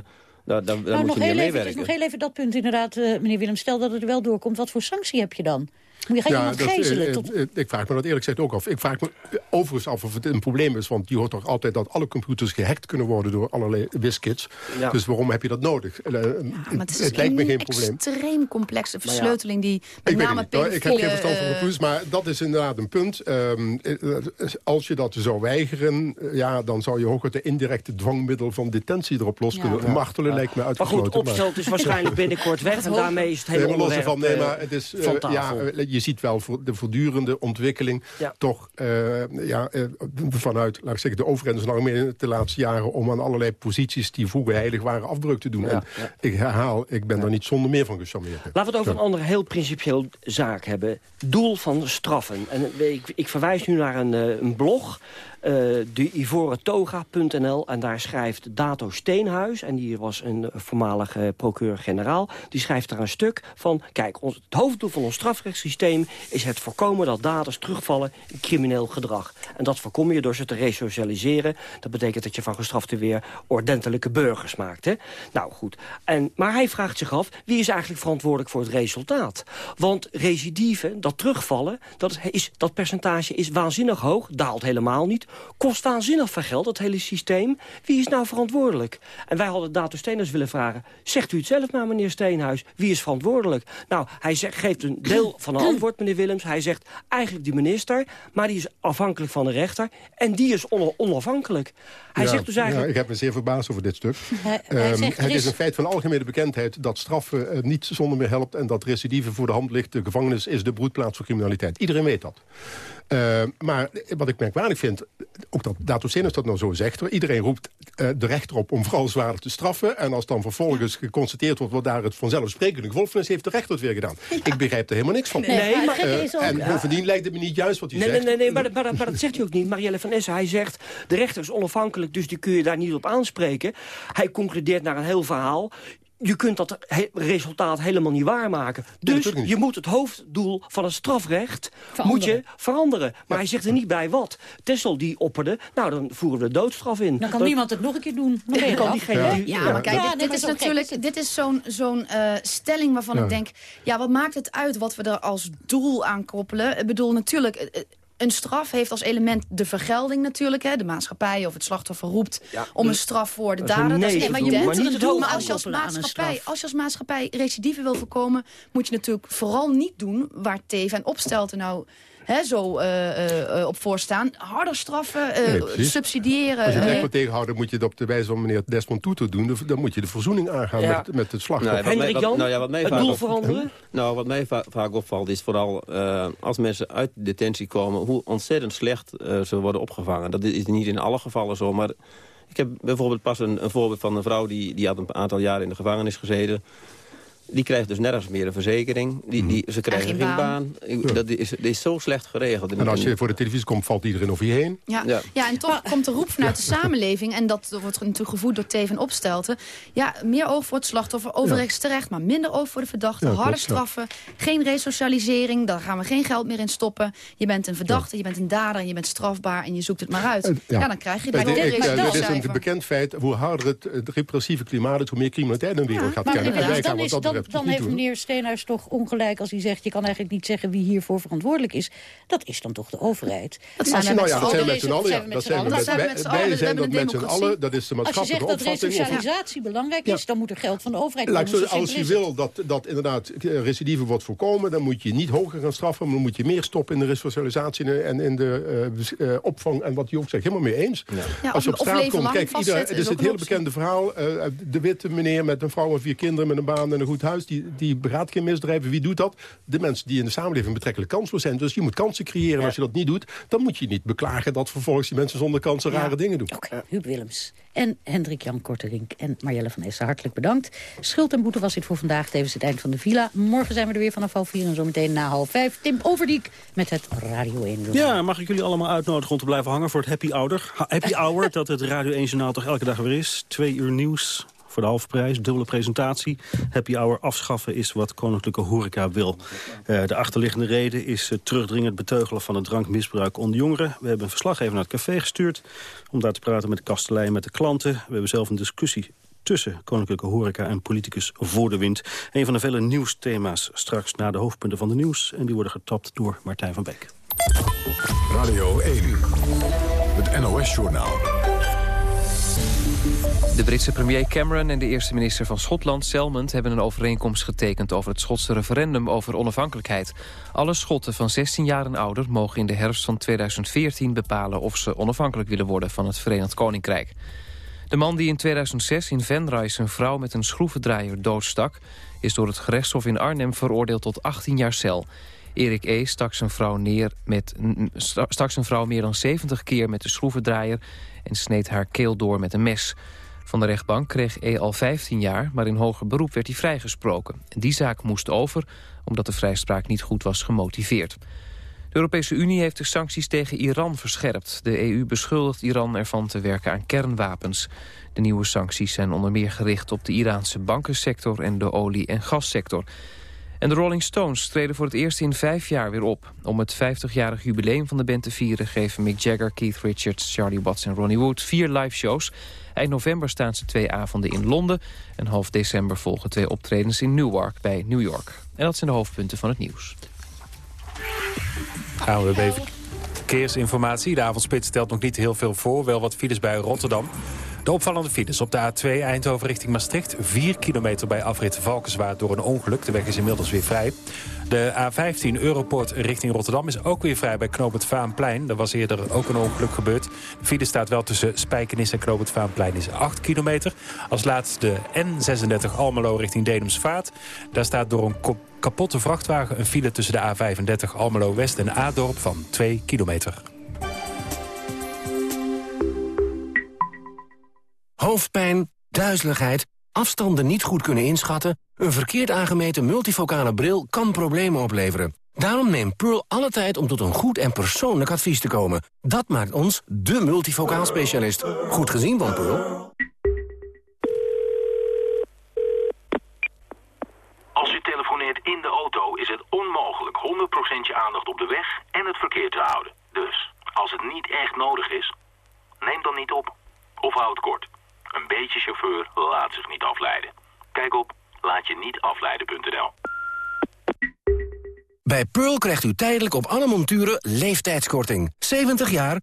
daar, daar, daar Nou, moet nog je aan even, meewerken. nog heel even dat punt inderdaad, eh, meneer Willem. Stel dat het er wel doorkomt, wat voor sanctie heb je dan? Moet je gaan iemand dat, gijzelen? eh, tot... eh, ik vraag me dat eerlijk gezegd ook af. Ik vraag me overigens af of het een probleem is. Want je hoort toch altijd dat alle computers gehackt kunnen worden... door allerlei wiskits. Ja. Dus waarom heb je dat nodig? Eh, Maar het, het is lijkt me een geen probleem. extreem complexe versleuteling die met Ik weet het name niet, hoor. Ik heb geen verstand van computers, maar dat is inderdaad een punt. Ehm, eh, als je dat zou weigeren, ja, dan zou je ook het indirecte dwangmiddel van detentie erop los Ja. kunnen. Martelen lijkt me Maar goed, uitgesloten. Opstelt is waarschijnlijk binnenkort weg. En daarmee is het hele Nee, maar los onderwerp ervan, nee, maar het is, van ja, tafel. Je ziet wel voor de voortdurende ontwikkeling Ja. toch eh, ja, eh, vanuit laat ik zeggen, de overheidsnormen de laatste jaren om aan allerlei posities die vroeger heilig waren afbreuk te doen. Ja, en ja. ik herhaal, ik ben daar niet zonder meer van gecharmeerd. Laten we het over een andere heel principieel zaak hebben. Doel van straffen. En ik, ik verwijs nu naar een, eh, een blog, eh deivorentoga.nl. En daar schrijft Dato Steenhuis, en die was een eh, voormalige procureur-generaal... die schrijft daar een stuk van... kijk, ons, het hoofddoel van ons strafrechtssysteem is het voorkomen dat daders terugvallen in crimineel gedrag. En dat voorkom je door ze te resocialiseren. Dat betekent dat je van gestraften weer ordentelijke burgers maakt. Hè? Nou goed, en, maar hij vraagt zich af... wie is eigenlijk verantwoordelijk voor het resultaat? Want recidive, dat terugvallen, dat, is, dat percentage is waanzinnig hoog. Daalt helemaal niet. Kost waanzinnig veel geld, dat hele systeem. Wie is nou verantwoordelijk? En wij hadden Dato Steenhuis willen vragen... zegt u het zelf maar, meneer Steenhuis. Wie is verantwoordelijk? Nou, hij zegt, geeft een deel van een antwoord, meneer Willems. Hij zegt eigenlijk de minister, maar die is afhankelijk van de rechter. En die is on onafhankelijk. Hij Ja, zegt dus eigenlijk... Ja, ik heb me zeer verbaasd over dit stuk. Hij- hij Ehm, zegt, er het is is- een feit van algemene bekendheid dat straffen eh, niet zonder meer helpt... en dat recidive voor de hand ligt. De gevangenis is de broedplaats voor criminaliteit. Iedereen weet dat. Eh, maar wat ik merkwaardig vind, ook dat Dato Sinus dat nou zo zegt... hoor, iedereen roept eh, de rechter op om vooral zwaarder te straffen... en als dan vervolgens geconstateerd wordt wat daar het vanzelfsprekende gevolg is... heeft de rechter het weer gedaan. Ik begrijp er helemaal niks van. Nee, maar- is ook- en bovendien lijkt het me niet juist wat hij Nee, zegt. nee, nee, nee maar, dat- maar, dat- maar dat zegt hij ook niet. Marielle van Essen, hij zegt... de rechter is onafhankelijk, dus die kun je daar niet op aanspreken. Hij concludeert naar een heel verhaal. Je kunt dat he- resultaat helemaal niet waarmaken. Dus niet. je moet het hoofddoel van het strafrecht Veranderen. moet je veranderen. Maar hij zegt er niet bij wat. Tessel die opperde, nou dan voeren we de doodstraf in. Dan kan Dat- niemand het nog een keer doen. Dan kan eraf. diegene die- Ja, maar kijk, Ja, dit, is gek natuurlijk dit is zo'n zo'n eh, stelling waarvan Ja. ik denk... ja, wat maakt het uit wat we er als doel aan koppelen? Ik bedoel, natuurlijk... een straf heeft als element de vergelding natuurlijk. Hè. De maatschappij of het slachtoffer roept Ja, om een dus- straf voor de dader. Dat is- maar je moet niet het hoofddoel maar als je als maatschappij, als je als maatschappij recidive wil voorkomen... moet je natuurlijk vooral niet doen waar Teven en Opstelten nou... Hè, zo eh, eh, eh, op voorstaan. Harder straffen, eh, Nee, subsidiëren. Als je het echt wil tegenhouden, moet je het op de wijze van meneer Desmond Tutu doen. Dan- moet je de verzoening aangaan Ja. met, met het slachtoffer. Nou ja, wat mij- Hendrik Jan, nou ja, wat mij het doel op- veranderen? Nou, wat mij va- vaak opvalt is vooral eh, als mensen uit detentie komen... hoe ontzettend slecht ze worden opgevangen. Dat is niet in alle gevallen zo, maar... Ik heb bijvoorbeeld pas een, een voorbeeld van een vrouw... Die, die had een aantal jaren in de gevangenis gezeten. Die krijgt dus nergens meer een verzekering. Die, die, ze krijgen geen geen, baan. Dat is, dat is zo slecht geregeld. En als je voor de televisie komt, valt iedereen over je heen. Ja. Ja. Ja. en toch komt de roep vanuit de samenleving... en dat wordt natuurlijk gevoed door Teven Opstelten... ja, meer oog voor het slachtoffer, overigens terecht... maar minder oog voor de verdachte, Ja, harde klopt, ja. straffen... geen resocialisering, daar gaan we geen geld meer in stoppen. Je bent een verdachte, je bent een dader, je bent strafbaar... en je zoekt het maar uit. Eh, ja. ja. dan krijg je het dit- dit ik, dit is een bekend feit. Hoe harder het, het repressieve klimaat is, hoe meer criminaliteit in de wereld Ja, gaat Maar kennen. En wij inderdaad, gaan dan wat is, dat dan heeft doen. meneer Steenhuis toch ongelijk als hij zegt... je kan eigenlijk niet zeggen wie hiervoor verantwoordelijk is. Dat is dan toch de overheid. Dat Als je- nou zijn we met Deze- z'n allen. zijn Dat zijn we allen. met- zijn met z'n allen. Zijn dat met is de Als je maatschappelijke zegt dat resocialisatie belangrijk is... dan moet er geld van de overheid komen. Zo als je wil dat, dat inderdaad eh, recidive wordt voorkomen... dan moet je niet hoger gaan straffen... maar dan moet je meer stoppen in de resocialisatie... en in de eh, eh, opvang en wat je ook zegt. Helemaal mee eens. Ja, als je op straat komt... Kijk, het is het hele bekende verhaal. eh, de witte meneer met een vrouw en vier kinderen... met een baan en een goed huis, die, die begaat geen misdrijven. Wie doet dat? De mensen die in de samenleving betrekkelijk kansloos zijn. Dus je moet kansen creëren. En als je dat niet doet, dan moet je niet beklagen... dat vervolgens die mensen zonder kansen rare dingen doen. Oké, Huub Willems en Hendrik Jan Korterink en Marjelle van Essen. Hartelijk bedankt. Schuld en boete was dit voor vandaag. Tevens het eind van de villa. Morgen zijn we er weer vanaf half vier en zometeen na half vijf. Tim Overdiek met het Radio 1 Journaal. Ja, mag ik jullie allemaal uitnodigen om te blijven hangen voor het Happy Hour? Ha- Happy Hour, dat het Radio 1 Journaal toch elke dag weer is. Twee uur nieuws voor de halfprijs, dubbele presentatie. Happy Hour afschaffen is wat Koninklijke Horeca wil. Eh, de achterliggende reden is het terugdringend beteugelen van het drankmisbruik onder jongeren. We hebben een verslaggever naar het café gestuurd... om daar te praten met de kastelein met de klanten. We hebben zelf een discussie tussen Koninklijke Horeca en politicus voor de wind. Een van de vele nieuwsthema's straks na de hoofdpunten van de nieuws. En die worden getapt door Martijn van Beek. Radio 1. Het NOS-journaal. De Britse premier Cameron en de eerste minister van Schotland, Selmond... hebben een overeenkomst getekend over het Schotse referendum over onafhankelijkheid. Alle Schotten van 16 jaar en ouder mogen in de herfst van 2014 bepalen... of ze onafhankelijk willen worden van het Verenigd Koninkrijk. De man die in 2006 in Venray zijn vrouw met een schroevendraaier doodstak... is door het gerechtshof in Arnhem veroordeeld tot 18 jaar cel. Erik E. stak zijn vrouw, neer met, sta- stak zijn vrouw meer dan 70 keer met de schroevendraaier... en sneed haar keel door met een mes. Van de rechtbank kreeg E. al 15 jaar, maar in hoger beroep werd hij vrijgesproken. Die zaak moest over, omdat de vrijspraak niet goed was gemotiveerd. De Europese Unie heeft de sancties tegen Iran verscherpt. De EU beschuldigt Iran ervan te werken aan kernwapens. De nieuwe sancties zijn onder meer gericht op de Iraanse bankensector en de olie- en gassector. En de Rolling Stones treden voor het eerst in vijf jaar weer op. Om het 50-jarig jubileum van de band te vieren... geven Mick Jagger, Keith Richards, Charlie Watts en Ronnie Wood vier live shows. Eind november staan ze twee avonden in Londen... en half december volgen twee optredens in Newark bij New York. En dat zijn de hoofdpunten van het nieuws. ANWB Verkeersinformatie. De avondspits stelt nog niet heel veel voor. Wel wat files bij Rotterdam. De opvallende files op de A2 Eindhoven richting Maastricht. 4 kilometer bij afrit Valkenswaard door een ongeluk. De weg is inmiddels weer vrij. De A15 Europoort richting Rotterdam is ook weer vrij bij Knoop het Vaanplein. Was eerder ook een ongeluk gebeurd. De file staat wel tussen Spijkenis en Knoop het Vaanplein is 8 kilometer. Als laatste de N36 Almelo richting Dedemsvaart. Daar staat door een kapotte vrachtwagen een file tussen de A35 Almelo West en Adorp van 2 kilometer. Hoofdpijn, duizeligheid, afstanden niet goed kunnen inschatten... een verkeerd aangemeten multifocale bril kan problemen opleveren. Daarom neemt Pearl alle tijd om tot een goed en persoonlijk advies te komen. Dat maakt ons de multifocaal specialist. Goed gezien van Pearl. Als u telefoneert in de auto is het onmogelijk 100% je aandacht op de weg en het verkeer te houden. Dus, als het niet echt nodig is, neem dan niet op. Of houd kort. Een beetje chauffeur laat zich niet afleiden. Kijk op laatje-niet-afleiden.nl. Bij Pearl krijgt u tijdelijk op alle monturen leeftijdskorting. 70 jaar,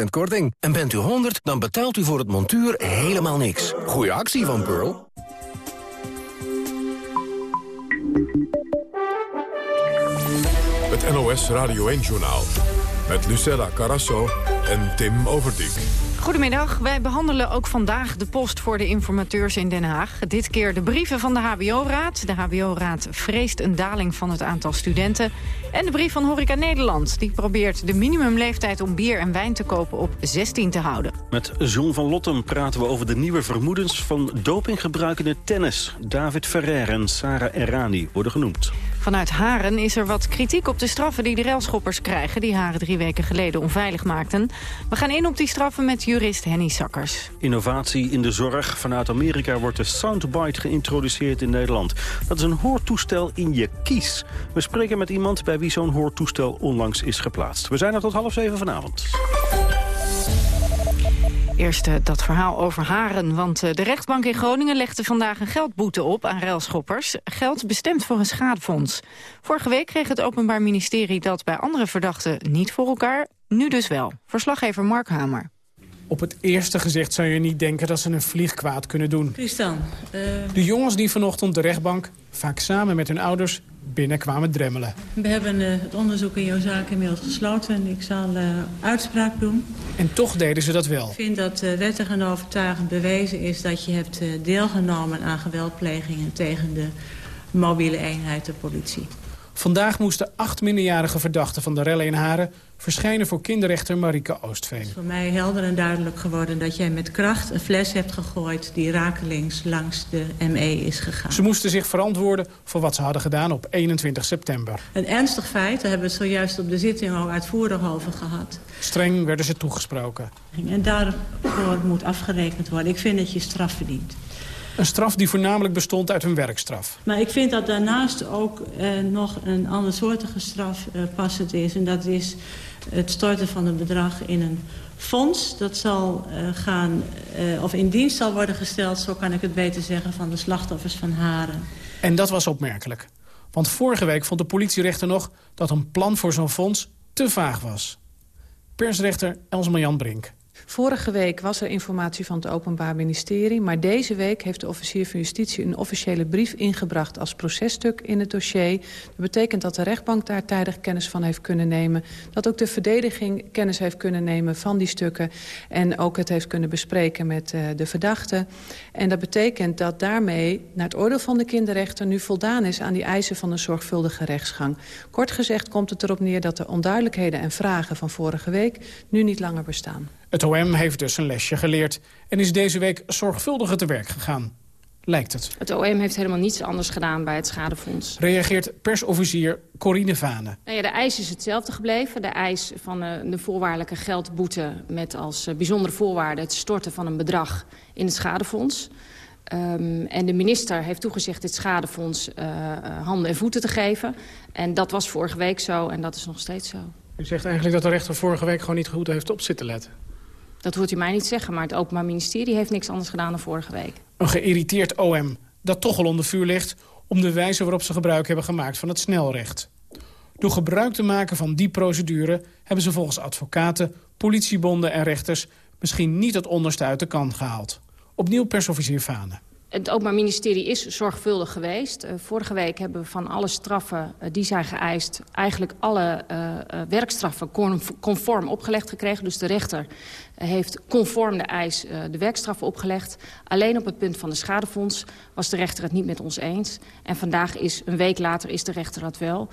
70% korting. En bent u 100, dan betaalt u voor het montuur helemaal niks. Goeie actie van Pearl. Het NOS Radio 1-journaal. Met Lucella Carasso en Tim Overdijk. Goedemiddag. Wij behandelen ook vandaag de post voor de informateurs in Den Haag. Dit keer de brieven van de HBO-raad. De HBO-raad vreest een daling van het aantal studenten. En de brief van Horeca Nederland. Die probeert de minimumleeftijd om bier en wijn te kopen op 16 te houden. Met John van Lottem praten we over de nieuwe vermoedens van dopinggebruik in het tennis. David Ferrer en Sarah Errani worden genoemd. Vanuit Haren is er wat kritiek op de straffen die de railschoppers krijgen... die Haren drie weken geleden onveilig maakten. We gaan in op die straffen met jurist Henny Sakkers. Innovatie in de zorg. Vanuit Amerika wordt de Soundbite geïntroduceerd in Nederland. Dat is een hoortoestel in je kies. We spreken met iemand bij wie zo'n hoortoestel onlangs is geplaatst. We zijn er tot half zeven vanavond. Eerst uh, dat verhaal over Haren, want uh, de rechtbank in Groningen legde vandaag een geldboete op aan ruilschoppers. Geld bestemd voor een schadefonds. Vorige week kreeg het Openbaar Ministerie dat bij andere verdachten niet voor elkaar. Nu dus wel. Verslaggever Mark Hamer. Op het eerste gezicht zou je niet denken dat ze een vlieg kwaad kunnen doen. Tristan. Uh... De jongens die vanochtend de rechtbank, vaak samen met hun ouders, binnenkwamen dremmelen. We hebben uh, het onderzoek in jouw zaak inmiddels gesloten en ik zal uh, uitspraak doen. En toch deden ze dat wel. Ik vind dat uh, wettig en overtuigend bewezen is dat je hebt deelgenomen aan geweldplegingen tegen de mobiele eenheid de politie. Vandaag moesten acht minderjarige verdachten van de rellen in Haren... verschijnen voor kinderrechter Marike Oostveen. Het is voor mij helder en duidelijk geworden dat jij met kracht een fles hebt gegooid... die rakelings langs de ME is gegaan. Ze moesten zich verantwoorden voor wat ze hadden gedaan op 21 september. Een ernstig feit, daar hebben we het zojuist op de zitting al uitvoerig over gehad. Streng werden ze toegesproken. En daarvoor moet afgerekend worden. Ik vind dat je straf verdient. Een straf die voornamelijk bestond uit een werkstraf. Maar ik vind dat daarnaast ook eh, nog een andersoortige straf eh, passend is. En dat is het storten van een bedrag in een fonds. Dat zal uh, gaan, uh, of in dienst zal worden gesteld, zo kan ik het beter zeggen, van de slachtoffers van Haren. En dat was opmerkelijk. Want vorige week vond de politierechter nog dat een plan voor zo'n fonds te vaag was. Persrechter Elsma-Jan Brink. Vorige week was er informatie van het Openbaar Ministerie... maar deze week heeft de officier van justitie een officiële brief ingebracht... als processtuk in het dossier. Dat betekent dat de rechtbank daar tijdig kennis van heeft kunnen nemen. Dat ook de verdediging kennis heeft kunnen nemen van die stukken... en ook het heeft kunnen bespreken met uh, de verdachte. En dat betekent dat daarmee, naar het oordeel van de kinderrechter... nu voldaan is aan die eisen van een zorgvuldige rechtsgang. Kort gezegd komt het erop neer dat de onduidelijkheden en vragen van vorige week... nu niet langer bestaan. Het OM heeft dus een lesje geleerd en is deze week zorgvuldiger te werk gegaan. Lijkt het. Het OM heeft helemaal niets anders gedaan bij het schadefonds. Reageert persofficier Corine Vane. Nou ja, de eis is hetzelfde gebleven. De eis van uh, de voorwaardelijke geldboete met als uh, bijzondere voorwaarde... het storten van een bedrag in het schadefonds. Um, en de minister heeft toegezegd dit schadefonds uh, handen en voeten te geven. En dat was vorige week zo en dat is nog steeds zo. U zegt eigenlijk dat de rechter vorige week gewoon niet goed heeft op zitten letten. Dat hoort u mij niet zeggen, maar het Openbaar Ministerie heeft niks anders gedaan dan vorige week. Een geïrriteerd OM dat toch al onder vuur ligt... om de wijze waarop ze gebruik hebben gemaakt van het snelrecht. Door gebruik te maken van die procedure... hebben ze volgens advocaten, politiebonden en rechters... misschien niet het onderste uit de kan gehaald. Opnieuw persofficier Vane. Het Openbaar Ministerie is zorgvuldig geweest. Uh, vorige week hebben we van alle straffen uh, die zijn geëist... eigenlijk alle uh, werkstraffen conform opgelegd gekregen. Dus de rechter heeft conform de eis de werkstraffen opgelegd. Alleen op het punt van de schadefonds was de rechter het niet met ons eens. En vandaag is, een week later, is de rechter dat wel.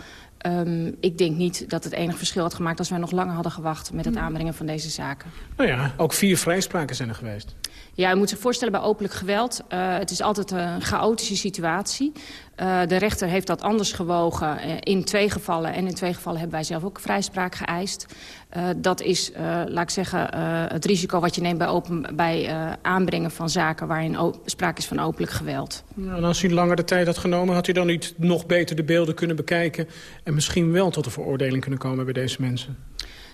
Um, ik denk niet dat het enig verschil had gemaakt... als wij nog langer hadden gewacht met het aanbrengen van deze zaken. Nou ja, ook vier vrijspraken zijn er geweest. Ja, u moet zich voorstellen bij openlijk geweld. Uh, het is altijd een chaotische situatie. Uh, de rechter heeft dat anders gewogen uh, in twee gevallen. En in twee gevallen hebben wij zelf ook vrijspraak geëist. Uh, dat is, laat ik zeggen, het risico wat je neemt bij, open, bij aanbrengen van zaken... waarin sprake is van openlijk geweld. Nou, en als u langer de tijd had genomen... had u dan niet nog beter de beelden kunnen bekijken... en misschien wel tot een veroordeling kunnen komen bij deze mensen?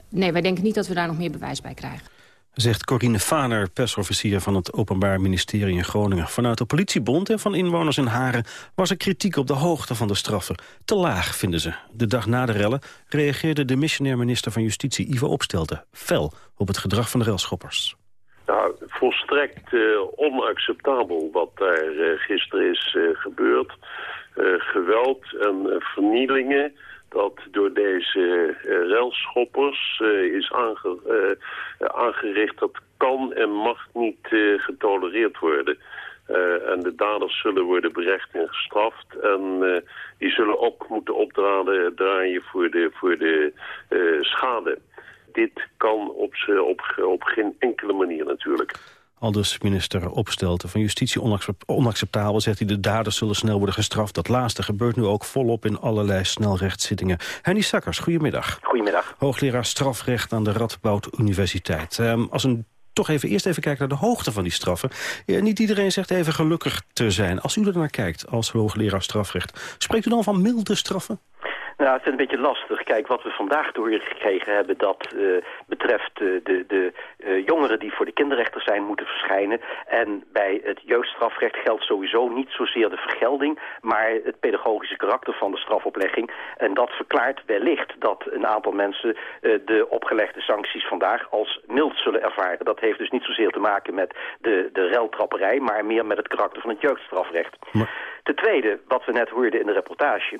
Nee, wij denken niet dat we daar nog meer bewijs bij krijgen. Zegt Corine Faner, persofficier van het Openbaar Ministerie in Groningen. Vanuit de politiebond en van inwoners in Haren was er kritiek op de hoogte van de straffen. Te laag, vinden ze. De dag na de rellen reageerde de missionair minister van Justitie Ivo Opstelten fel op het gedrag van de relschoppers. Nou, volstrekt uh, onacceptabel wat daar uh, gisteren is uh, gebeurd. geweld en vernielingen dat door deze uh, relschoppers uh, is uh, aangericht. Dat kan en mag niet getolereerd worden. en de daders zullen worden berecht en gestraft. En die zullen ook moeten opdraden draaien voor de, voor de schade. Dit kan op, op, op geen enkele manier natuurlijk. Aldus minister Opstelten van Justitie onacceptabel, zegt hij. De daders zullen snel worden gestraft. Dat laatste gebeurt nu ook volop in allerlei snelrechtszittingen. Henny Sakkers, goedemiddag. Goedemiddag. Hoogleraar strafrecht aan de Radboud Universiteit. Um, als een toch even eerst even kijken naar de hoogte van die straffen. Ja, niet iedereen zegt even gelukkig te zijn. Als u er naar kijkt als hoogleraar strafrecht, spreekt u dan van milde straffen? Nou, het is een beetje lastig. Kijk, wat we vandaag doorgekregen hebben... dat uh, betreft uh, de, de uh, jongeren die voor de kinderrechter zijn moeten verschijnen. En bij het jeugdstrafrecht geldt sowieso niet zozeer de vergelding... maar het pedagogische karakter van de strafoplegging. En dat verklaart wellicht dat een aantal mensen... de opgelegde sancties vandaag als mild zullen ervaren. Dat heeft dus niet zozeer te maken met de, de reltrapperij... maar meer met het karakter van het jeugdstrafrecht. Ten tweede, wat we net hoorden in de reportage...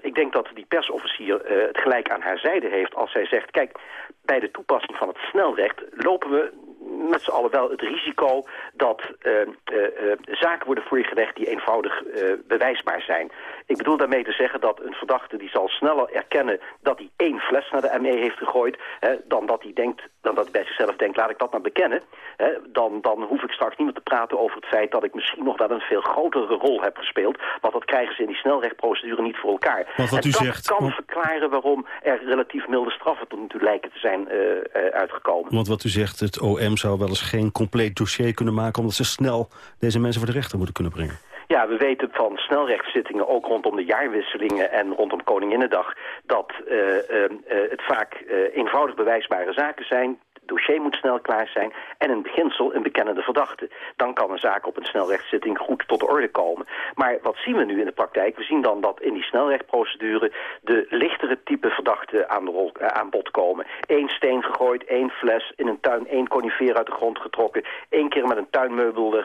ik denk dat die persofficier uh, het gelijk aan haar zijde heeft als zij zegt... kijk, bij de toepassing van het snelrecht lopen we met z'n allen wel het risico dat uh, uh, zaken worden voorgelegd die eenvoudig bewijsbaar zijn. Ik bedoel daarmee te zeggen dat een verdachte die zal sneller erkennen dat hij één fles naar de ME heeft gegooid, hè, dan dat hij denkt, dan dat hij bij zichzelf denkt, laat ik dat maar bekennen. Hè, dan, dan hoef ik straks niet meer te praten over het feit dat ik misschien nog wel een veel grotere rol heb gespeeld. Want dat krijgen ze in die snelrechtprocedure niet voor elkaar. wat en u dat zegt, kan want... verklaren waarom er relatief milde straffen tot nu toe lijken te zijn uh, uh, uitgekomen. Want wat u zegt, het OM zou wel eens geen compleet dossier kunnen maken... omdat ze snel deze mensen voor de rechter moeten kunnen brengen. Ja, we weten van snelrechtszittingen, ook rondom de jaarwisselingen en rondom Koninginnedag, dat uh, uh, uh, het vaak eenvoudig bewijsbare zaken zijn dossier moet snel klaar zijn en in beginsel een bekennende verdachte. Dan kan een zaak op een snelrechtszitting goed tot de orde komen. Maar wat zien we nu in de praktijk? We zien dan dat in die snelrechtprocedure de lichtere type verdachten aan, de rol, uh, aan bod komen. Eén steen gegooid, één fles, in een tuin één conifeer uit de grond getrokken, één keer met een tuinmeubel uh,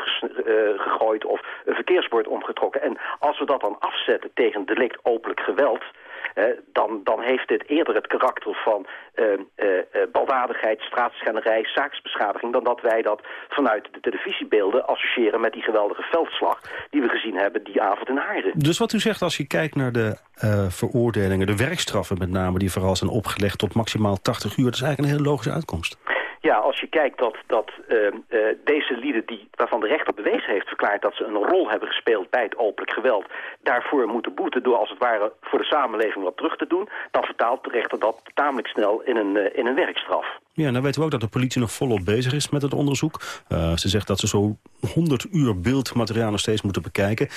gegooid of een verkeersbord omgetrokken. En als we dat dan afzetten tegen delict openlijk geweld... Dan, dan heeft dit eerder het karakter van uh, uh, baldadigheid, straatschennerij, zaaksbeschadiging... dan dat wij dat vanuit de televisiebeelden associëren met die geweldige veldslag... die we gezien hebben die avond in Haarden. Dus wat u zegt als je kijkt naar de veroordelingen, de werkstraffen met name... die vooral zijn opgelegd tot maximaal 80 uur, dat is eigenlijk een hele logische uitkomst. Ja, als je kijkt dat, dat uh, uh, deze lieden die, waarvan de rechter bewezen heeft verklaard dat ze een rol hebben gespeeld bij het openlijk geweld, daarvoor moeten boeten door als het ware voor de samenleving wat terug te doen, dan vertaalt de rechter dat tamelijk snel in een, uh, in een werkstraf. Ja, nou weten we ook dat de politie nog volop bezig is met het onderzoek. ze zegt dat ze zo 100 uur beeldmateriaal nog steeds moeten bekijken.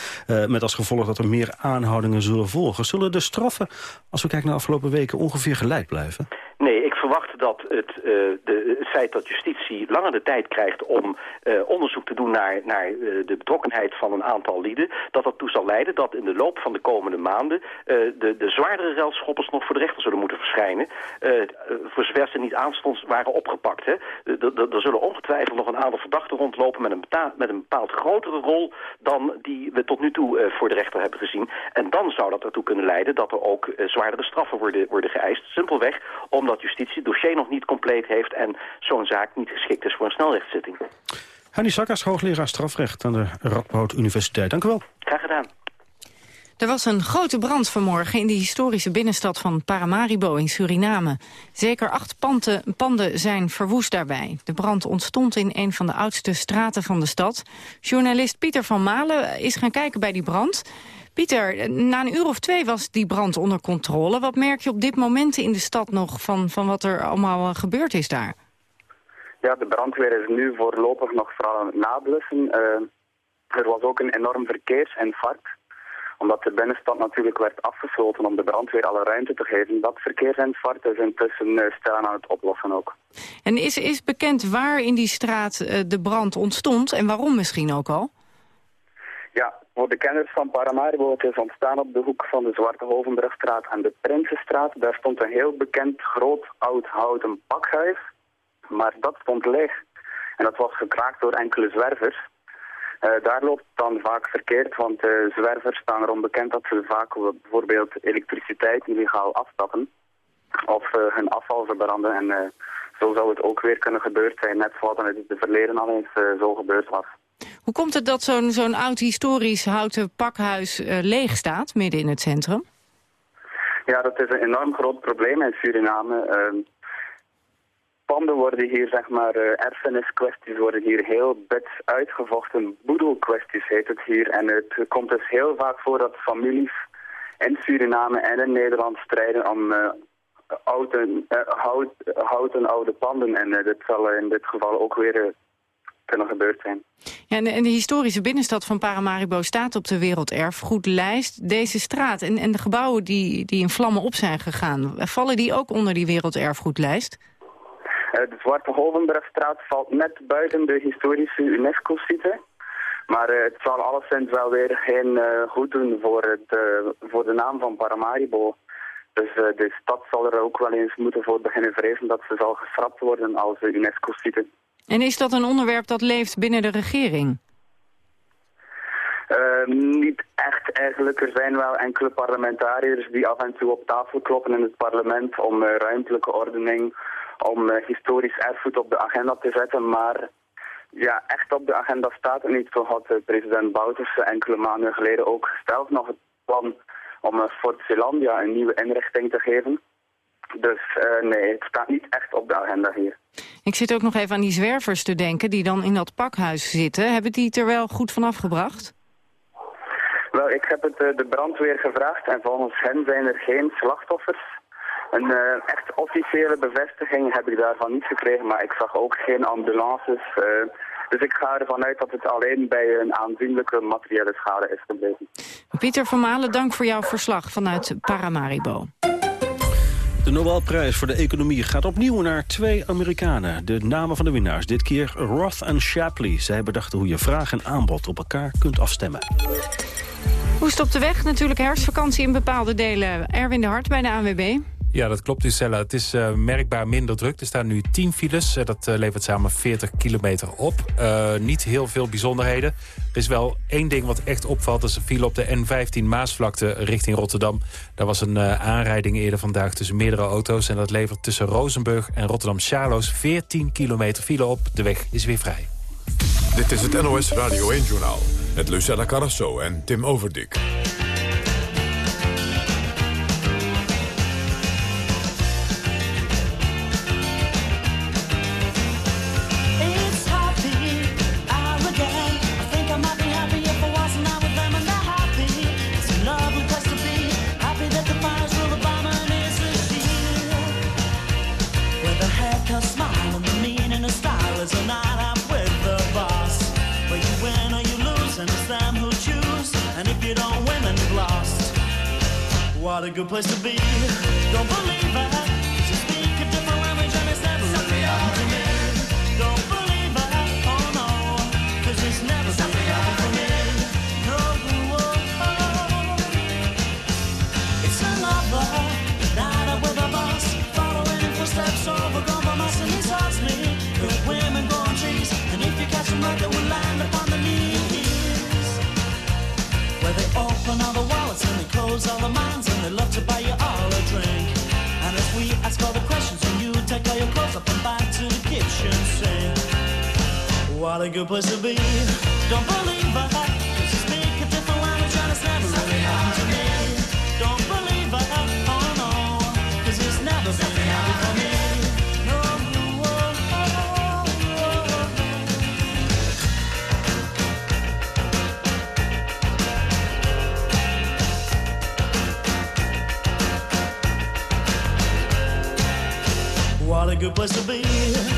met als gevolg dat er meer aanhoudingen zullen volgen. Zullen de straffen, als we kijken naar de afgelopen weken, ongeveer gelijk blijven? Nee, verwacht dat het, uh, de, feit dat justitie langer de tijd krijgt om uh, onderzoek te doen naar, naar uh, de betrokkenheid van een aantal lieden, dat dat toe zal leiden dat in de loop van de komende maanden de, de zwaardere relschoppers nog voor de rechter zullen moeten verschijnen, voor zover ze niet aanstonds waren opgepakt. Er zullen ongetwijfeld nog een aantal verdachten rondlopen met een, met een bepaald grotere rol dan die we tot nu toe voor de rechter hebben gezien. En dan zou dat ertoe kunnen leiden dat er ook zwaardere straffen worden, worden geëist. Simpelweg omdat justitie het dossier nog niet compleet heeft... en zo'n zaak niet geschikt is voor een snelrechtszitting. Hanni Sakkas, hoogleraar strafrecht aan de Radboud Universiteit. Dank u wel. Graag gedaan. Er was een grote brand vanmorgen in de historische binnenstad van Paramaribo in Suriname. Zeker acht panden, panden zijn verwoest daarbij. De brand ontstond in een van de oudste straten van de stad. Journalist Pieter van Malen is gaan kijken bij die brand. Pieter, na een uur of twee was die brand onder controle. Wat merk je op dit moment in de stad nog van, van wat er allemaal gebeurd is daar? Ja, de brandweer is nu voorlopig nog vooral aan het nablussen. Uh, er was ook een enorm verkeersinfarct omdat de binnenstad natuurlijk werd afgesloten om de brandweer alle ruimte te geven. Dat verkeersinfarct is intussen uh, stilaan aan het oplossen ook. En is, is bekend waar in die straat uh, de brand ontstond en waarom misschien ook al? Ja, voor de kenners van Paramaribo, het is ontstaan op de hoek van de Zwarte Hovenbrugstraat en de Prinsenstraat. Daar stond een heel bekend groot oud houten pakhuis, maar dat stond leeg. En dat was gekraakt door enkele zwervers. Uh, daar loopt het dan vaak verkeerd, want uh, zwervers staan erom bekend dat ze vaak bijvoorbeeld elektriciteit illegaal afstappen of uh, hun afval verbranden. En zo zou het ook weer kunnen gebeurd zijn, net zoals het in het verleden al eens zo gebeurd was. Hoe komt het dat zo'n zo'n oud historisch houten pakhuis uh, leeg staat, midden in het centrum? Ja, dat is een enorm groot probleem in Suriname. Uh, panden worden hier, zeg maar, uh, erfeniskwesties worden hier heel bits uitgevochten. Boedelkwesties heet het hier. En het komt dus heel vaak voor dat families in Suriname en in Nederland strijden om uh, houten, hout, houten oude panden. En dit zal in dit geval ook weer kunnen gebeurd zijn. Ja, en, de, en de historische binnenstad van Paramaribo staat op de werelderfgoedlijst. Deze straat en, en de gebouwen die, die in vlammen op zijn gegaan... vallen die ook onder die werelderfgoedlijst? Eh, de Zwarte Holvenbergstraat valt net buiten de historische UNESCO-site. Maar uh, het zal alleszins wel weer geen uh, goed doen voor, het, voor de naam van Paramaribo. Dus de stad zal er ook wel eens moeten voor beginnen vrezen dat ze zal geschrapt worden als UNESCO-site. En is dat een onderwerp dat leeft binnen de regering? Uh, niet echt eigenlijk. Er zijn wel enkele parlementariërs die af en toe op tafel kloppen in het parlement om uh, ruimtelijke ordening, om uh, historisch erfgoed op de agenda te zetten. Maar ja, echt op de agenda staat het niet. Zo had president Bouters enkele maanden geleden ook gesteld nog het plan om Fort Zeelandia een nieuwe inrichting te geven. Dus nee, het staat niet echt op de agenda hier. Ik zit ook nog even aan die zwervers te denken die dan in dat pakhuis zitten. Hebben die het er wel goed van afgebracht? Wel, ik heb het uh, de brandweer gevraagd en volgens hen zijn er geen slachtoffers. Een uh, echt officiële bevestiging heb ik daarvan niet gekregen, maar ik zag ook geen ambulances. Dus ik ga ervan uit dat het alleen bij een aanzienlijke materiële schade is gebleven. Pieter Vermalen, dank voor jouw verslag vanuit Paramaribo. De Nobelprijs voor de economie gaat opnieuw naar twee Amerikanen. De namen van de winnaars, dit keer Roth en Shapley. Zij bedachten hoe je vraag en aanbod op elkaar kunt afstemmen. Hoe op de weg? Natuurlijk herfstvakantie in bepaalde delen. Erwin de Hart bij de ANWB. Ja, dat klopt, Lucella. Het is uh, merkbaar minder druk. Er staan nu 10 files. Uh, dat uh, levert samen 40 kilometer op. niet heel veel bijzonderheden. Er is wel één ding wat echt opvalt. Dat is een file op de N15 Maasvlakte richting Rotterdam. Daar was een aanrijding eerder vandaag tussen meerdere auto's. En dat levert tussen Rozenburg en Rotterdam-Charloes 14 kilometer file op. De weg is weer vrij. Dit is het NOS Radio 1-journaal. Met Lucella Carrasso en Tim Overdik. Good place to be. Don't believe. You speak a different language and it's never to me. Don't believe. Oh no. Cause it's never me. Oh. It's. Following in compromise and. Good women. And if you catch they will land upon the knees. Where they open all the wallets and they close all the they love to buy you all a drink. And if we ask all the questions, and you take all your clothes up and back to the kitchen sink. What a good place to be. Don't believe I cause you speak a different language and it's never really happened could place to be.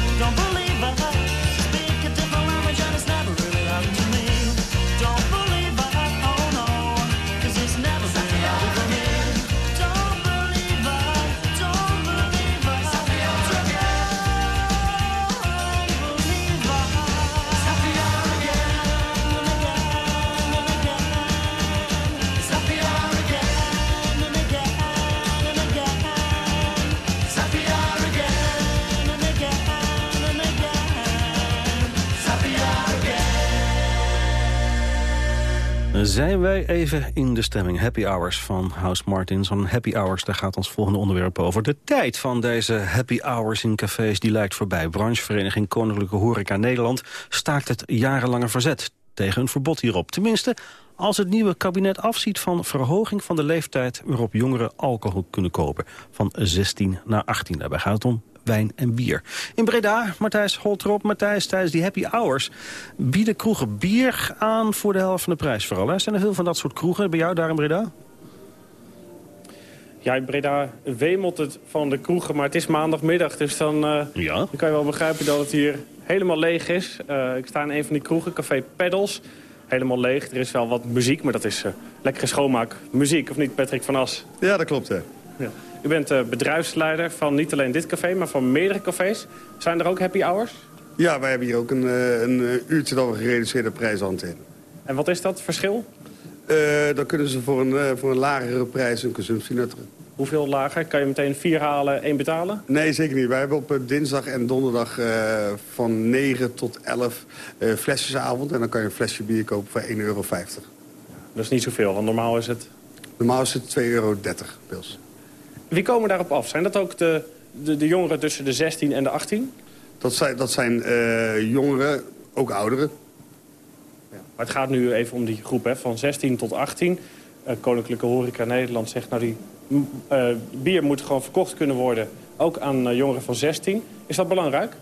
Zijn wij even in de stemming. Happy Hours van House Martins. Van Happy Hours, daar gaat ons volgende onderwerp over. De tijd van deze Happy Hours in cafés die lijkt voorbij. Branchevereniging Koninklijke Horeca Nederland staakt het jarenlange verzet tegen een verbod hierop. Tenminste, als het nieuwe kabinet afziet van verhoging van de leeftijd... waarop jongeren alcohol kunnen kopen. Van 16 naar 18. Daarbij gaat het om wijn en bier. In Breda, Matthijs Holtrop. Matthijs, tijdens die happy hours bieden kroegen bier aan voor de helft van de prijs vooral. Hè? Zijn er veel van dat soort kroegen bij jou daar in Breda? Ja, in Breda wemelt het van de kroegen, maar het is maandagmiddag. Dus dan, eh, Ja. dan kan je wel begrijpen dat het hier helemaal leeg is. Eh, ik sta in een van die kroegen, Café Pedals. Helemaal leeg. Er is wel wat muziek, maar dat is eh, lekkere schoonmaak. Muziek, of niet, Patrick van As? Ja, dat klopt, hè. Ja. U bent eh, bedrijfsleider van niet alleen dit café, maar van meerdere cafés. Zijn er ook happy hours? Ja, wij hebben hier ook een, eh, een eh, uurtje dat we gereduceerde prijs hanteren. En wat is dat verschil? Dan kunnen ze voor een, voor een lagere prijs een consumptie nuttigen. Hoeveel lager? Kan je meteen vier halen, één betalen? Nee, zeker niet. Wij hebben op dinsdag en donderdag van 9 tot 11 eh, flesjesavond. En dan kan je een flesje bier kopen voor 1,50 euro. Dat is niet zoveel, want normaal is het... Normaal is het 2,30 euro, Pils. Wie komen daarop af? Zijn dat ook de, de, de jongeren tussen de 16 en de 18? Dat zijn, dat zijn eh, jongeren, ook ouderen. Maar het gaat nu even om die groep hè, van 16 tot 18. Eh, Koninklijke Horeca Nederland zegt... nou die eh, bier moet gewoon verkocht kunnen worden... ook aan jongeren van 16. Is dat belangrijk?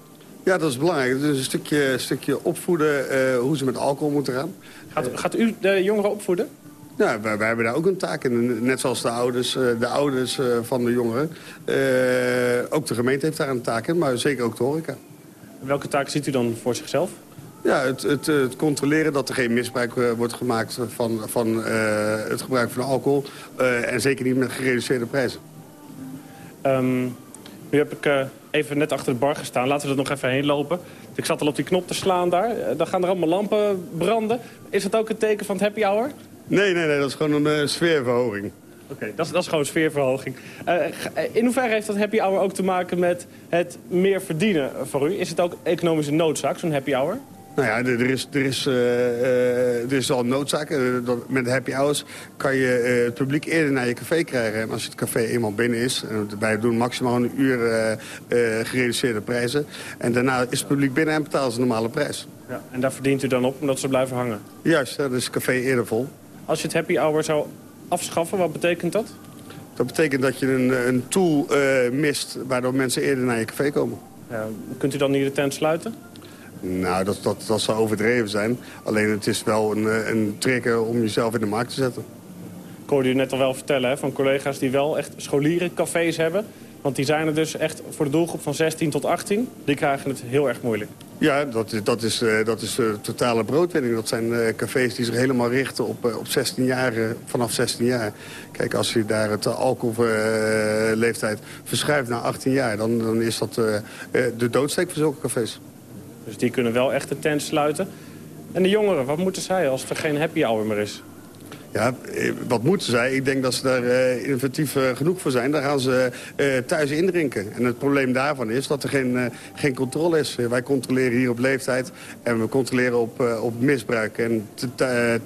Ja, dat is belangrijk. Het is een stukje, stukje opvoeden hoe ze met alcohol moeten gaan. Gaat, gaat u de jongeren opvoeden? Ja, wij, wij hebben daar ook een taak in. Net zoals de ouders, eh, de ouders eh, van de jongeren. Eh, ook de gemeente heeft daar een taak in, maar zeker ook de horeca. Welke taak ziet u dan voor zichzelf? Ja, het, het, het controleren dat er geen misbruik wordt gemaakt van, van het gebruik van alcohol. en zeker niet met gereduceerde prijzen. Ehm, nu heb ik even net achter de bar gestaan. Laten we er nog even heen lopen. Ik zat al op die knop te slaan daar. Dan gaan er allemaal lampen branden. Is dat ook een teken van het happy hour? Nee, nee, nee, dat is gewoon een eh, sfeerverhoging. Oké, dat, is, dat is gewoon sfeerverhoging. Eh, eh, in hoeverre heeft dat happy hour ook te maken met het meer verdienen voor u? Is het ook economische noodzaak, zo'n happy hour? Nou ja, er is, er is, er is al een noodzaak. Dat met happy hours kan je het publiek eerder naar je café krijgen. En als je het café eenmaal binnen is... en wij doen maximaal een uur gereduceerde prijzen. En daarna is het publiek binnen en betaalt ze een normale prijs. Ja, en daar verdient u dan op omdat ze blijven hangen? Juist, dan is het café eerder vol. Als je het happy hour zou afschaffen, wat betekent dat? Dat betekent dat je een, een tool eh, mist... waardoor mensen eerder naar je café komen. Ja, kunt u dan niet de tent sluiten? Nou, dat, dat, dat zou overdreven zijn. Alleen het is wel een, eh, een trigger om jezelf in de markt te zetten. Ik hoorde u net al wel vertellen hè, van collega's die wel echt scholierencafés hebben. Want die zijn er dus echt voor de doelgroep van 16 tot 18. Die krijgen het heel erg moeilijk. Ja, dat dat is, eh, dat is eh, totale broodwinning. Dat zijn eh, cafés die zich helemaal richten op, eh, op 16 jaar, eh, vanaf 16 jaar. Kijk, als je daar het alcoholleeftijd verschuift naar 18 jaar... dan, dan is dat eh, eh, de doodsteek voor zulke cafés. Dus die kunnen wel echt de tent sluiten. En de jongeren, wat moeten zij als er geen happy hour meer is? Ja, eh, wat moeten zij? Ik denk dat ze daar eh, innovatief eh, genoeg voor zijn. Daar gaan ze eh, thuis indrinken. En het probleem daarvan is dat er geen, geen controle is. Wij controleren hier op leeftijd en we controleren op, op misbruik. En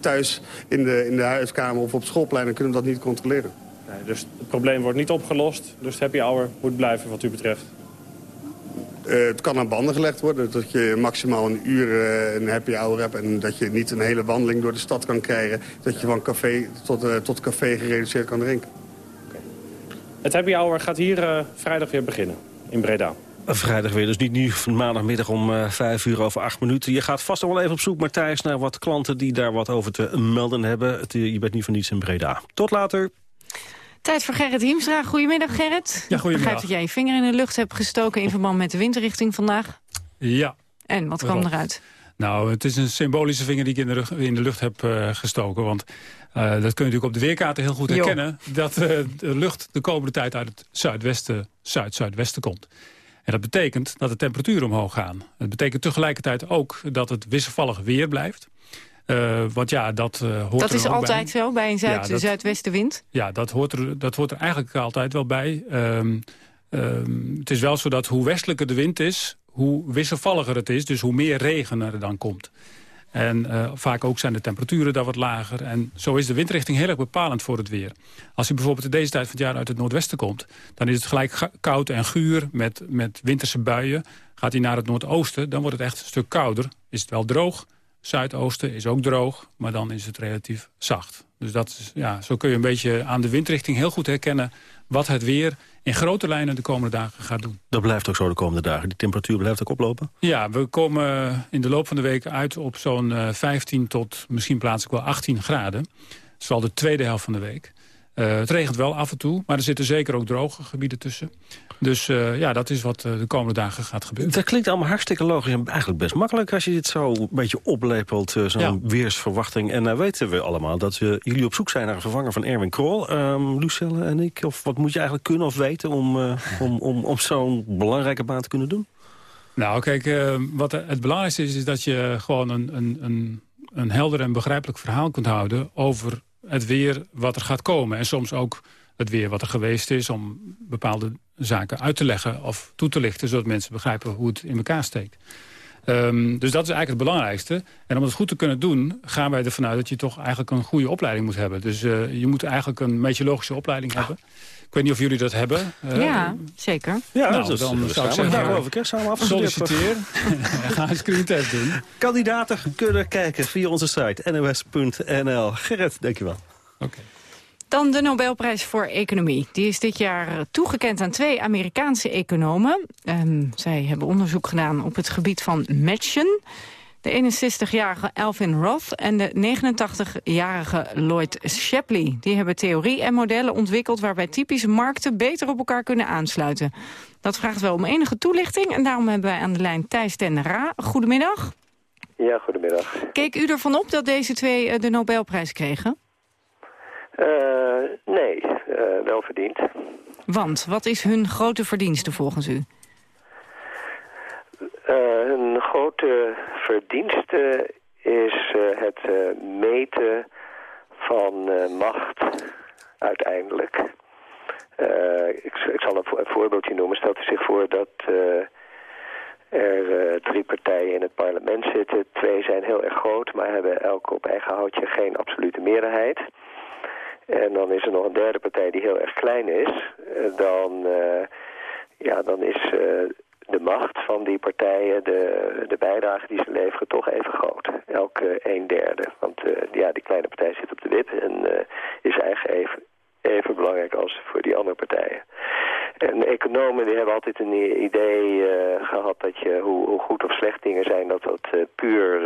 thuis in de, in de huiskamer of op schoolpleinen kunnen we dat niet controleren. Nee, dus het probleem wordt niet opgelost. Dus happy hour moet blijven wat u betreft. Eh, het kan aan banden gelegd worden. Dat je maximaal een uur eh, een happy hour hebt. En dat je niet een hele wandeling door de stad kan krijgen. Dat je van café tot, eh, tot café gereduceerd kan drinken. Het happy hour gaat hier eh, vrijdag weer beginnen. In Breda. Vrijdag weer, dus niet nu van maandagmiddag om eh, vijf uur over acht minuten. Je gaat vast nog wel even op zoek, Matthijs, naar wat klanten die daar wat over te melden hebben. Het, je bent niet van niets in Breda. Tot later. Tijd voor Gerrit Hiemstra. Goedemiddag, Gerrit. Ja, Ik goedemiddag. begrijp dat jij je vinger in de lucht hebt gestoken... in verband met de windrichting vandaag. Ja. En, wat kwam eruit? Nou, het is een symbolische vinger die ik in de, rug- in de lucht heb eh, gestoken. Want eh, dat kun je natuurlijk op de weerkaarten heel goed Jo. herkennen. Dat eh, de lucht de komende tijd uit het zuidwesten, zuid-zuidwesten komt. En dat betekent dat de temperaturen omhoog gaan. Het betekent tegelijkertijd ook dat het wisselvallig weer blijft. Want ja, dat eh, hoort Dat er is bij. altijd zo bij een zuid Ja, dat- zuidwestenwind? Ja, dat hoort, er, dat hoort er eigenlijk altijd wel bij. Ehm, ehm, het is wel zo dat hoe westelijker de wind is, hoe wisselvalliger het is. Dus hoe meer regen er dan komt. En eh, vaak ook zijn de temperaturen daar wat lager. En zo is de windrichting heel erg bepalend voor het weer. Als u bijvoorbeeld in deze tijd van het jaar uit het noordwesten komt... dan is het gelijk koud en guur met, met winterse buien. Gaat hij naar het noordoosten, dan wordt het echt een stuk kouder. Is het wel droog. Zuidoosten is ook droog, maar dan is het relatief zacht. Dus dat is, ja, zo kun je een beetje aan de windrichting heel goed herkennen... wat het weer in grote lijnen de komende dagen gaat doen. Dat blijft ook zo de komende dagen. Die temperatuur blijft ook oplopen? Ja, we komen in de loop van de week uit op zo'n eh, 15 tot misschien plaatselijk wel 18 graden. Dat is wel de tweede helft van de week. Eh, het regent wel af en toe, maar er zitten zeker ook droge gebieden tussen. Dus eh, ja, dat is wat eh, de komende dagen gaat gebeuren. Dat klinkt allemaal hartstikke logisch en eigenlijk best makkelijk... als je dit zo een beetje oplepelt, eh, zo'n Ja. weersverwachting. En nou weten we allemaal dat we, jullie op zoek zijn naar een vervanger van Erwin Krol. Ehm Lucelle en ik, of wat moet je eigenlijk kunnen of weten... om, om, om, om zo'n belangrijke baan te kunnen doen? Nou, kijk, wat het belangrijkste is, is dat je gewoon een, een, een, een helder en begrijpelijk verhaal kunt houden over het weer wat er gaat komen. En soms ook het weer wat er geweest is om bepaalde zaken uit te leggen of toe te lichten, zodat mensen begrijpen hoe het in elkaar steekt. Ehm, dus dat is eigenlijk het belangrijkste. En om het goed te kunnen doen, gaan wij ervan uit dat je toch eigenlijk een goede opleiding moet hebben. Dus eh, je moet eigenlijk een meteorologische opleiding hebben. Ik weet niet of jullie dat hebben. Eh, ja, zeker. Ja, nou, dat dan we zou ik zeggen, daarover, samen afgestudeerd. solliciteer en ga een screentest doen. Kandidaten kunnen kijken via onze site nos.nl. Gerrit, dankjewel. Dan de Nobelprijs voor Economie. Die is dit jaar eh, toegekend aan twee Amerikaanse economen. Ehm, zij hebben onderzoek gedaan op het gebied van matchen. De 61-jarige Alvin Roth en de 89-jarige Lloyd Shapley. Die hebben theorie en modellen ontwikkeld... waarbij typische markten beter op elkaar kunnen aansluiten. Dat vraagt wel om enige toelichting... en daarom hebben wij aan de lijn Thijs ten Ra. Goedemiddag. Ja, goedemiddag. Keek u ervan op dat deze twee eh, de Nobelprijs kregen? Eh, nee, eh, wel verdiend. Want, wat is hun grote verdienste volgens u? Eh, een grote verdienste is eh, het eh, meten van eh, macht uiteindelijk. Eh, ik, ik zal een, vo- een voorbeeldje noemen. Stelt u zich voor dat eh, er eh, drie partijen in het parlement zitten. Twee zijn heel erg groot, maar hebben elk op eigen houtje geen absolute meerderheid. En dan is er nog een derde partij die heel erg klein is. Eh, dan, eh, ja, dan is eh, de macht van die partijen, de, de bijdrage die ze leveren, toch even groot. Elke een derde. Want ja, die kleine partij zit op de wip en is eigenlijk even, even belangrijk als voor die andere partijen. En economen die hebben altijd een idee eh, gehad dat je, hoe, hoe goed of slecht dingen zijn, dat dat puur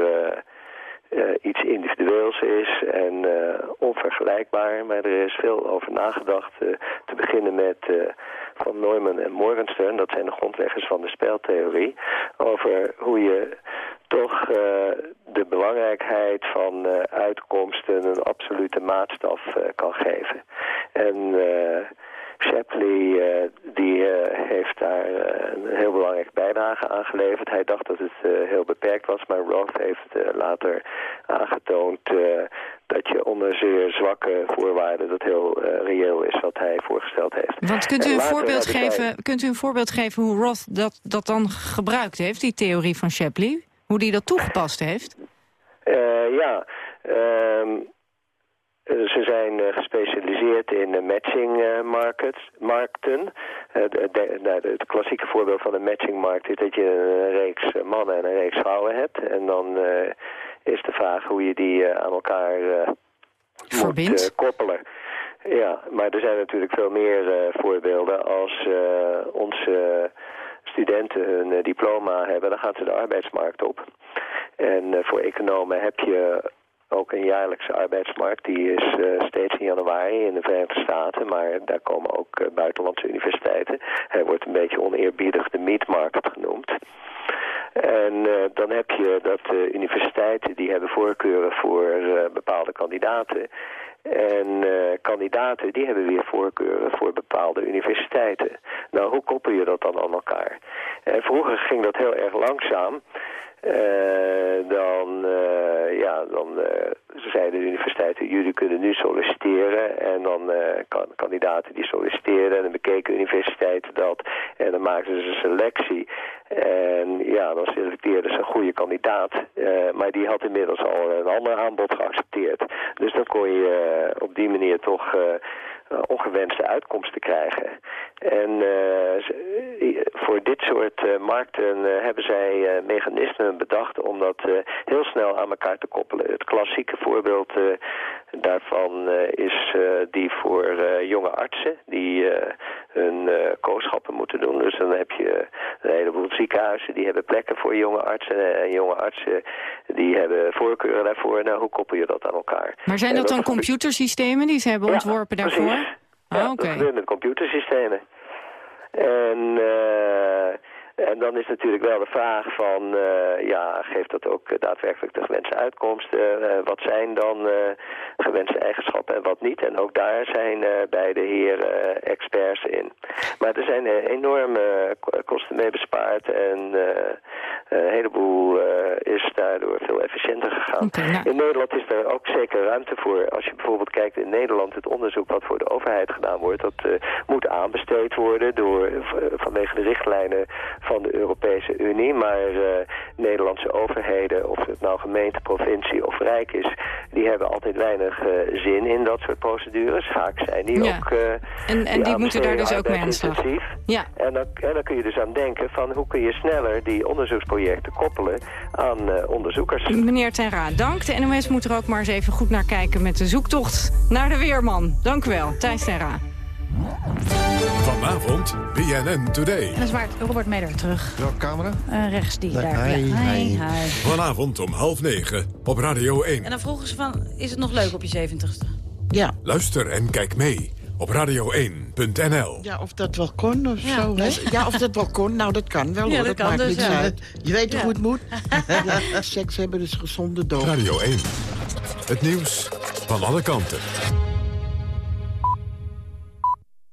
iets individueels is en eh, onvergelijkbaar. Maar er is veel over nagedacht. eh, te beginnen met eh, Van Neumann en Morgenstern, dat zijn de grondleggers van de speltheorie, over hoe je toch eh, de belangrijkheid van eh, uitkomsten een absolute maatstaf eh, kan geven. En eh, Shapley eh, die, eh, heeft daar eh, een heel belangrijke bijdrage aan geleverd. Hij dacht dat het eh, heel beperkt was, maar Roth heeft eh, later aangetoond eh, dat je onder zeer zwakke voorwaarden dat heel reëel is wat hij voorgesteld heeft. Want kunt u, En een voorbeeld geven, kunt u een voorbeeld geven hoe Roth dat, dat dan gebruikt heeft, die theorie van Shapley? Hoe die dat toegepast heeft? Eh, ja, ehm, eh, ze zijn eh, gespecialiseerd in matching eh, markets, markten. Eh, de- de- nou, het klassieke voorbeeld van een matchingmarkt is dat je een reeks eh, mannen en een reeks vrouwen hebt. En dan eh, is de vraag hoe je die eh, aan elkaar eh, moet eh, koppelen. Ja, maar er zijn natuurlijk veel meer eh, voorbeelden. Als eh, onze studenten hun eh, diploma hebben, dan gaan ze de arbeidsmarkt op. En eh, voor economen heb je ook een jaarlijkse arbeidsmarkt. Die is eh, steeds in januari in de Verenigde Staten, maar daar komen ook eh, buitenlandse universiteiten. Hij wordt een beetje oneerbiedig de meat market genoemd. En eh, dan heb je dat universiteiten die hebben voorkeuren voor bepaalde kandidaten. En kandidaten die hebben weer voorkeuren voor bepaalde universiteiten. Nou, hoe koppel je dat dan aan elkaar? En vroeger ging dat heel erg langzaam. Eh, dan, eh, ja, dan eh, zeiden de universiteiten, jullie kunnen nu solliciteren. En dan kan, kandidaten die solliciteerden en dan bekeken universiteiten dat. En dan maakten ze een selectie. En ja, dan selecteerden ze een goede kandidaat. maar die had inmiddels al een ander aanbod geaccepteerd. Dus dan kon je op die manier toch... ongewenste uitkomsten krijgen. En eh, eh, voor dit soort eh, markten hebben zij mechanismen bedacht om dat heel snel aan elkaar te koppelen. Het klassieke voorbeeld daarvan is die voor jonge artsen die hun kooschappen moeten doen. Dus dan heb je een heleboel ziekenhuizen die hebben plekken voor jonge artsen. En jonge artsen die hebben voorkeuren daarvoor. Nou, hoe koppel je dat aan elkaar? Maar zijn dat dan computersystemen die ze hebben ja, ontworpen daarvoor? Precies. Ah, ja, oké. dat gebeurt met computersystemen. En, uh, en dan is natuurlijk wel de vraag van, uh, ja, geeft dat ook daadwerkelijk de gewenste uitkomsten? Uh, wat zijn dan gewenste eigenschappen en wat niet? En ook daar zijn beide heren experts in. Maar er zijn enorme kosten mee bespaard en een heleboel is daardoor veel efficiënter gegaan. Okay, nou. In Nederland is er ook zeker ruimte voor. Als je bijvoorbeeld kijkt in Nederland, het onderzoek wat voor de overheid gedaan wordt, dat moet aanbesteed worden door, vanwege de richtlijnen van de Europese Unie. Maar uh, Nederlandse overheden, of het nou gemeente, provincie of rijk is... die hebben altijd weinig uh, zin in dat soort procedures. Vaak zijn die Ja. ook... uh, En, en die moeten daar dus ook mee aan de slag. arbeidsintensief. Ja. En dan, en dan kun je dus aan denken van hoe kun je sneller die onderzoeksprojecten koppelen aan onderzoekers. Meneer Ten Raad, dank. De NOS moet er ook maar eens even goed naar kijken met de zoektocht naar de weerman. Dank u wel, Thijs Ten Raad. Vanavond BNN Today. En dan is waar Robert Meder terug. Welke camera? Uh, rechts die Daar, daar. hi, ja. hi. hi. Vanavond om half negen op Radio 1. En dan vroegen ze van, is het nog leuk op je 70ste? Ja. Luister en kijk mee op radio1.nl. Ja, of dat wel kon of Ja. zo, hè? Ja, of dat wel kon. Nou, dat kan wel, Ja, hoor. dat kan maakt dus, niks ja. uit. Je weet hoe het moet? ja, seks hebben is gezonde dood. Radio 1. Het nieuws van alle kanten.